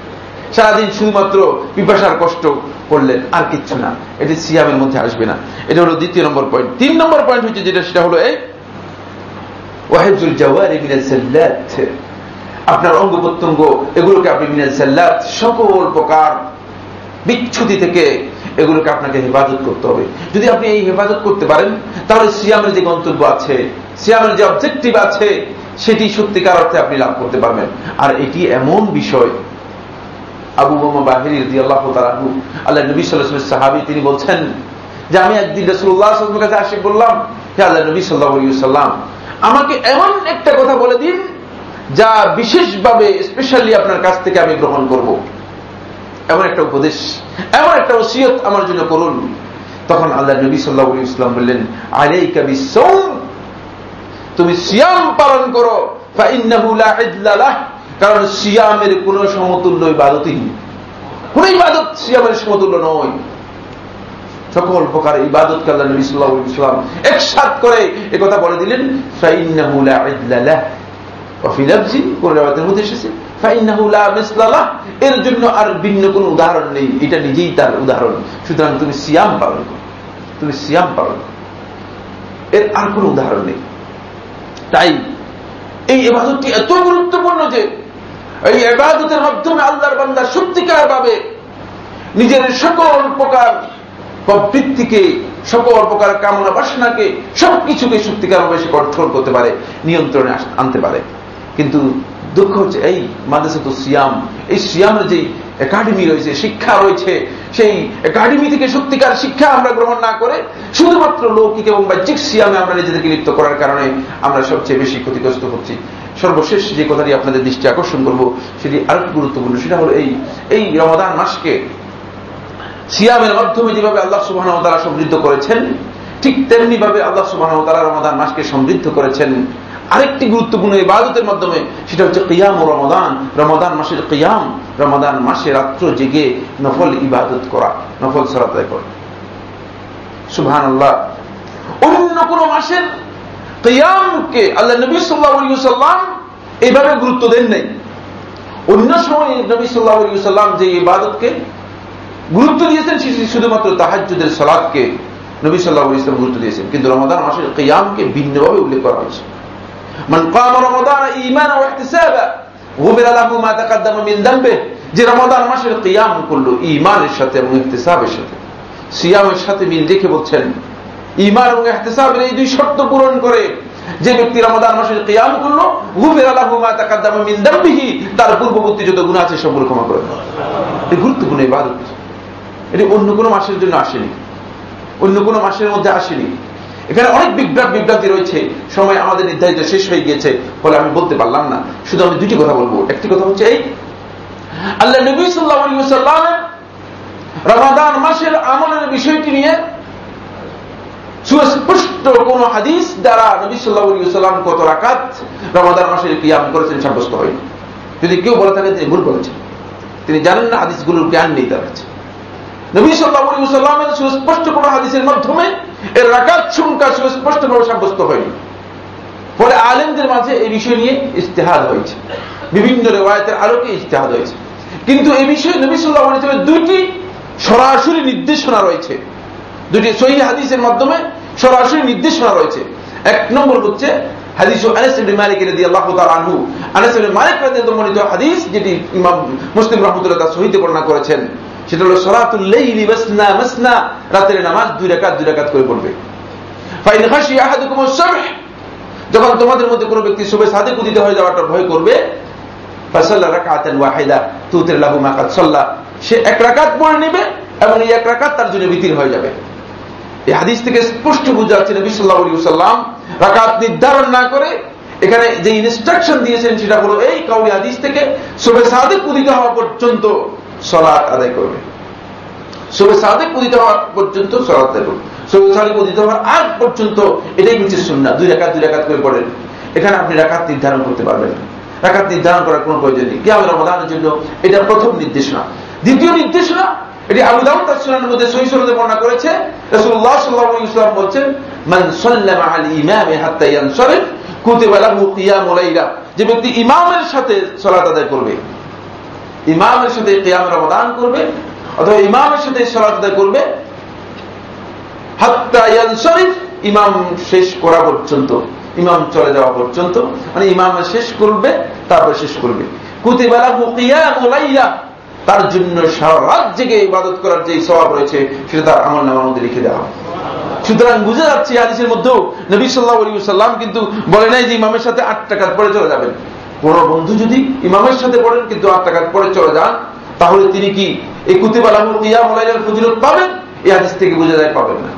সারাদিন শুধুমাত্র পিপাসার কষ্ট করলেন আর কিচ্ছু না। এটি সিয়ামের মধ্যে আসবে না। এটা হলো দ্বিতীয় নম্বর পয়েন্ট তিন নম্বর পয়েন্ট হচ্ছে যেটা, সেটা হলো এই ওয়াহেজুল জাওয়ারি আপনার অঙ্গ প্রত্যঙ্গ, এগুলোকে আপনি মিনাল সাল্লাত, সকল প্রকার বিচ্ছুতি থেকে এগুলোকে আপনাকে হেফাজত করতে হবে। যদি আপনি এই হেফাজত করতে পারেন, তাহলে সিয়ামের যে গন্তব্য আছে, সিয়ামের যে অবজেক্টিভ আছে, সেটি সত্যিকার অর্থে আপনি লাভ করতে পারবেন। আর এটি এমন বিষয় আবু বোমা বাহির আল্লাহ তালু আল্লাহ নবী সাল্লাহ সাহাবি, তিনি বলছেন, যে আমি একদিন রসুল্লাহ কাছে আসে বললাম, হে আল্লাহ নবী সাল্লাহ আমাকে এমন একটা কথা বলে দিন, যা বিশেষভাবে স্পেশালি আপনার কাছ থেকে আমি গ্রহণ করব। এমন একটা উপদেশ, এমন একটা ওসিয়ত আমার জন্য করুন। তখন আল্লাহ নবী সাল্লাহ ইসলাম বললেন আলাই কবি তুমি সিয়াম পালন করো কারণ সিয়ামের কোন সমতুল্য ইবাদতই নেই। কোন ইবাদত সিয়ামের সমতুল্য নয়। সকল প্রকার ইবাদত আল্লাহ নবী সাল্লাহ ইসলাম একসাথ করে কথা বলে দিলেন এর জন্য আর ভিন্ন কোন উদাহরণ নেই। এটা নিজেই তার উদাহরণ। সুতরাং তুমি সিয়াম পালন করো। তুমি সিয়াম পালন এর আর কোন উদাহরণ নেই। তাই এই এবাদতটি এত গুরুত্বপূর্ণ যে এই এবাদতের মাধ্যমে আল্লাহর বান্দা সত্যিকার ভাবে নিজের সকল প্রকার প্রবৃত্তিকে, সকল প্রকার কামনা বাসনাকে, সবকিছুকে সত্যিকার ভাবে সে কন্ট্রোল করতে পারে, নিয়ন্ত্রণে আনতে পারে। কিন্তু দুঃখ হচ্ছে এই মাদ্রাসা তো সিয়াম, এই সিয়ামের যে একাডেমি রয়েছে, শিক্ষা রয়েছে, সেই একাডেমি থেকে সত্যিকার শিক্ষা আমরা গ্রহণ না করে শুধুমাত্র লৌকিক এবং বাহ্যিক সিয়ামে আমরা নিজেদেরকে লিপ্ত করার কারণে আমরা সবচেয়ে বেশি ক্ষতিগ্রস্ত হচ্ছি। সর্বশেষ যে কথাটি আপনাদের দৃষ্টি আকর্ষণ করব, সেটি আরও গুরুত্বপূর্ণ। সেটা হলো এই এই রমাদান মাসকে সিয়ামের মাধ্যমে যেভাবে আল্লাহ সুবাহ তারা সমৃদ্ধ করেছেন, ঠিক তেমনি ভাবে আল্লাহ সুবাহ তারা রমাদান মাসকে সমৃদ্ধ করেছেন। আরেকটি গুরুত্বপূর্ণ ইবাদতের মাধ্যমে সেটা হচ্ছে কিয়াম ও রমাদান রমাদান মাসের কিয়াম রমাদান মাসে রাত্র জেগে নফল ইবাদত করা, নফল সরাতায় করা। সুবহান আল্লাহ অন্য কোন মাসের কিয়ামকে আল্লাহ নবী সাল্লাম এইভাবে গুরুত্ব দেন নাই অন্য সময় নবী সাল্লাম যে ইবাদতকে গুরুত্ব দিয়েছেন সেটি শুধুমাত্র তাহাজুদের সলাদকে নবী সাল্লাহ ইসলাম গুরুত্ব দিয়েছেন কিন্তু রমাদান মাসের কিয়ামকে ভিন্নভাবে উল্লেখ করা হয়েছে من قام رمضان ايمانا واحتسابا غفر له ما تقدم من ذنبه যে রমাদান মাসের কিয়াম করলো ইমানের সাথে এবং ইহতিসাবের সাথে সিয়ামের সাথে মিল রেখে বলছেন ইমান এবং ইহতিসাবের এই দুই শর্ত পূরণ করে যে ব্যক্তি রমাদান মাসের কিয়াম করল, গুফির আলাহু মা তাকাদ্দামা মিন দাম্বিহি, তার পূর্ববর্তী যত গুনাহ আছে সবগুলো ক্ষমা করে এটি গুরুত্বপূর্ণ ইবাদত। এটি অন্য কোনো মাসের জন্য আসেনি। অন্য কোনো মাসের মধ্যে আসেনি। এখানে অনেক বিভ্রাট বিভ্রান্তি রয়েছে। সময় আমাদের নির্ধারিত শেষ হয়ে গিয়েছে, ফলে আমি বলতে পারলাম না। শুধু আমি দুটি কথা বলব। একটি কথা হচ্ছে এই, আল্লাহ নবী সাল্লাম রমাদান মাসের আমলের বিষয়টি নিয়ে সুস্পষ্ট কোন হাদিস দ্বারা নবী সাল্লাহাম কত রাকাত রমাদান মাসের কিয়াম করেছেন সাব্যস্ত হয়নি। যদি কেউ বলে থাকে, তিনি ভুল বলেছেন। তিনি জানেন না হাদিসগুলোর জ্ঞান নেই তার কাছে। নবী সাল্লাহামের সুস্পষ্ট কোন হাদিসের মাধ্যমে এর রাকাত সংখ্যা সুস্পষ্টভাবে সাব্যস্ত হয়নি। ফলে আলেমদের মাঝে এই বিষয় নিয়ে ইস্তেহাদ হয়েছে। বিভিন্ন রেওয়ায়তের আলোকে ইস্তেহাদ হয়েছে। কিন্তু এই বিষয়ে নবী সাল্লাহ দুইটি সরাসরি নির্দেশনা রয়েছে। দুটি সহি হাদিসের মাধ্যমে সরাসরি নির্দেশনা রয়েছে এক নম্বর হচ্ছে আহাদুকুম যখন তোমাদের মধ্যে কোনো ব্যক্তি সুবে সাদিক উদিত হয়ে যাওয়াটা ভয় করবে লাহু সে এক রাকাত পড়ে নেবে এবং এই এক রাকাত তার জন্য বিতির হয়ে যাবে। এই হাদিস থেকে স্পষ্ট বোঝা যাচ্ছে নবী সাল্লাল্লাহু আলাইহি সাল্লাম রাকাত নির্ধারণ না করে এখানে যে ইনস্ট্রাকশন দিয়েছেন সেটা হলো এই কাউরি হাদিস থেকে সুবে সাদিক উদিত হওয়া পর্যন্ত সলাৎ আদায় করবে। সবে সাদেক পদিত হওয়ার পর্যন্ত সলাত দেব সবে সাদেক পদিত হওয়ার আগ পর্যন্ত এটাই হচ্ছে সুন্না দুই রাকাত দুই রাকাত করে পড়েন। এখানে আপনি রাকাত নির্ধারণ করতে পারবেন রাকাত নির্ধারণ করার কোনো প্রয়োজন নেই। কি আমাদের রমাদানের জন্য এটা প্রথম নির্দেশনা। দ্বিতীয় নির্দেশনা এটি আবু দাউদ তার সুনানের মধ্যে সহি সনদে বর্ণনা করেছে। রাসূলুল্লাহ সাল্লাল্লাহু আলাইহি ওয়াসাল্লাম বলছেন, মান সাল্লামা আল ইমামে হাত্তা ইয়ানসারিফ, কুতিবা লাহু কিয়ামুল লাইলা। যে ব্যক্তি ইমামের সাথে সালাত আদায় করবে, ইমামের সাথে কিয়াম রমাদান করবে, অথবা ইমামের সাথে সালাত আদায় করবে, হাত্তা ইয়ানসারিফ, ইমাম শেষ করা পর্যন্ত, ইমাম চলে যাওয়া পর্যন্ত মানে ইমাম শেষ করবে, তারপর শেষ করবে। কুতিবা লাহু কিয়ামুল লাইলা তার জন্য সারা রাত জেগে ইবাদত করার যে স্বভাব রয়েছে, সেটা তার আমল নামার মধ্যে লিখে দেওয়া সুতরাং বুঝে যাচ্ছে হাদিসের মধ্যেও নবী সাল্লাহ আলী সাল্লাম কিন্তু বলে নাই যে ইমামের সাথে আট টাকার পরে চলে যাবেন। কোন বন্ধু যদি ইমামের সাথে পড়েন কিন্তু আট টাকার পরে চলে যান, তাহলে তিনি কি এই কুতিবালাহুল কিয়াম ওলাইলার ফজিলত পাবেন? এই হাদিস থেকে বুঝে যায় পাবেন না।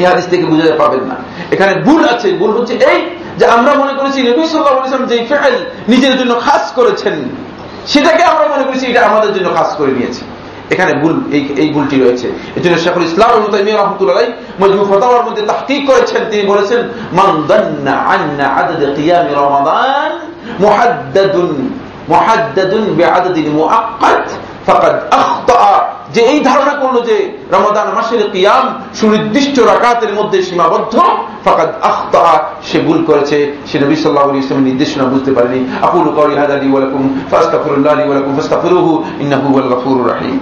এই হাদিস থেকে বুঝে যায় পাবেন না। এখানে ভুল আছে, ভুল হচ্ছে এই যে আমরা মনে করেছি নবী সাল্লাহ ইসলাম যে ফেল নিজের জন্য খাস করেছেন সেটাকে আমরা মনে করছি এটা আমাদের জন্য কাজ করে নিয়েছে। এখানে ভুল, এই ভুলটি রয়েছে। এই জন্য শেখুল ইসলাম রহমতুল্লাহ মজমু ফতাওয়ার মধ্যে তাহকিক করেছেন। তিনি বলেছেন, মান দান্না আন্না আদদ মুআক্কাদ। যে এই ধারণা করল যে রমাদান মাসের কিয়াম সুনির্দিষ্ট রাকাতের মধ্যে সীমাবদ্ধ, ফাকাদ আখতা সে ভুল করেছে। সে নবী সাল্লাহ ইসলামের নির্দেশনা বুঝতে পারেনি। আপুর কওলি হাজারি ওয়ালাকুম ফাস্তাফুরুল্লাহ আলী ওয়ালাকুম ফাস্তাগফিরুহু, ইন্নাহু রাহিম রহিম।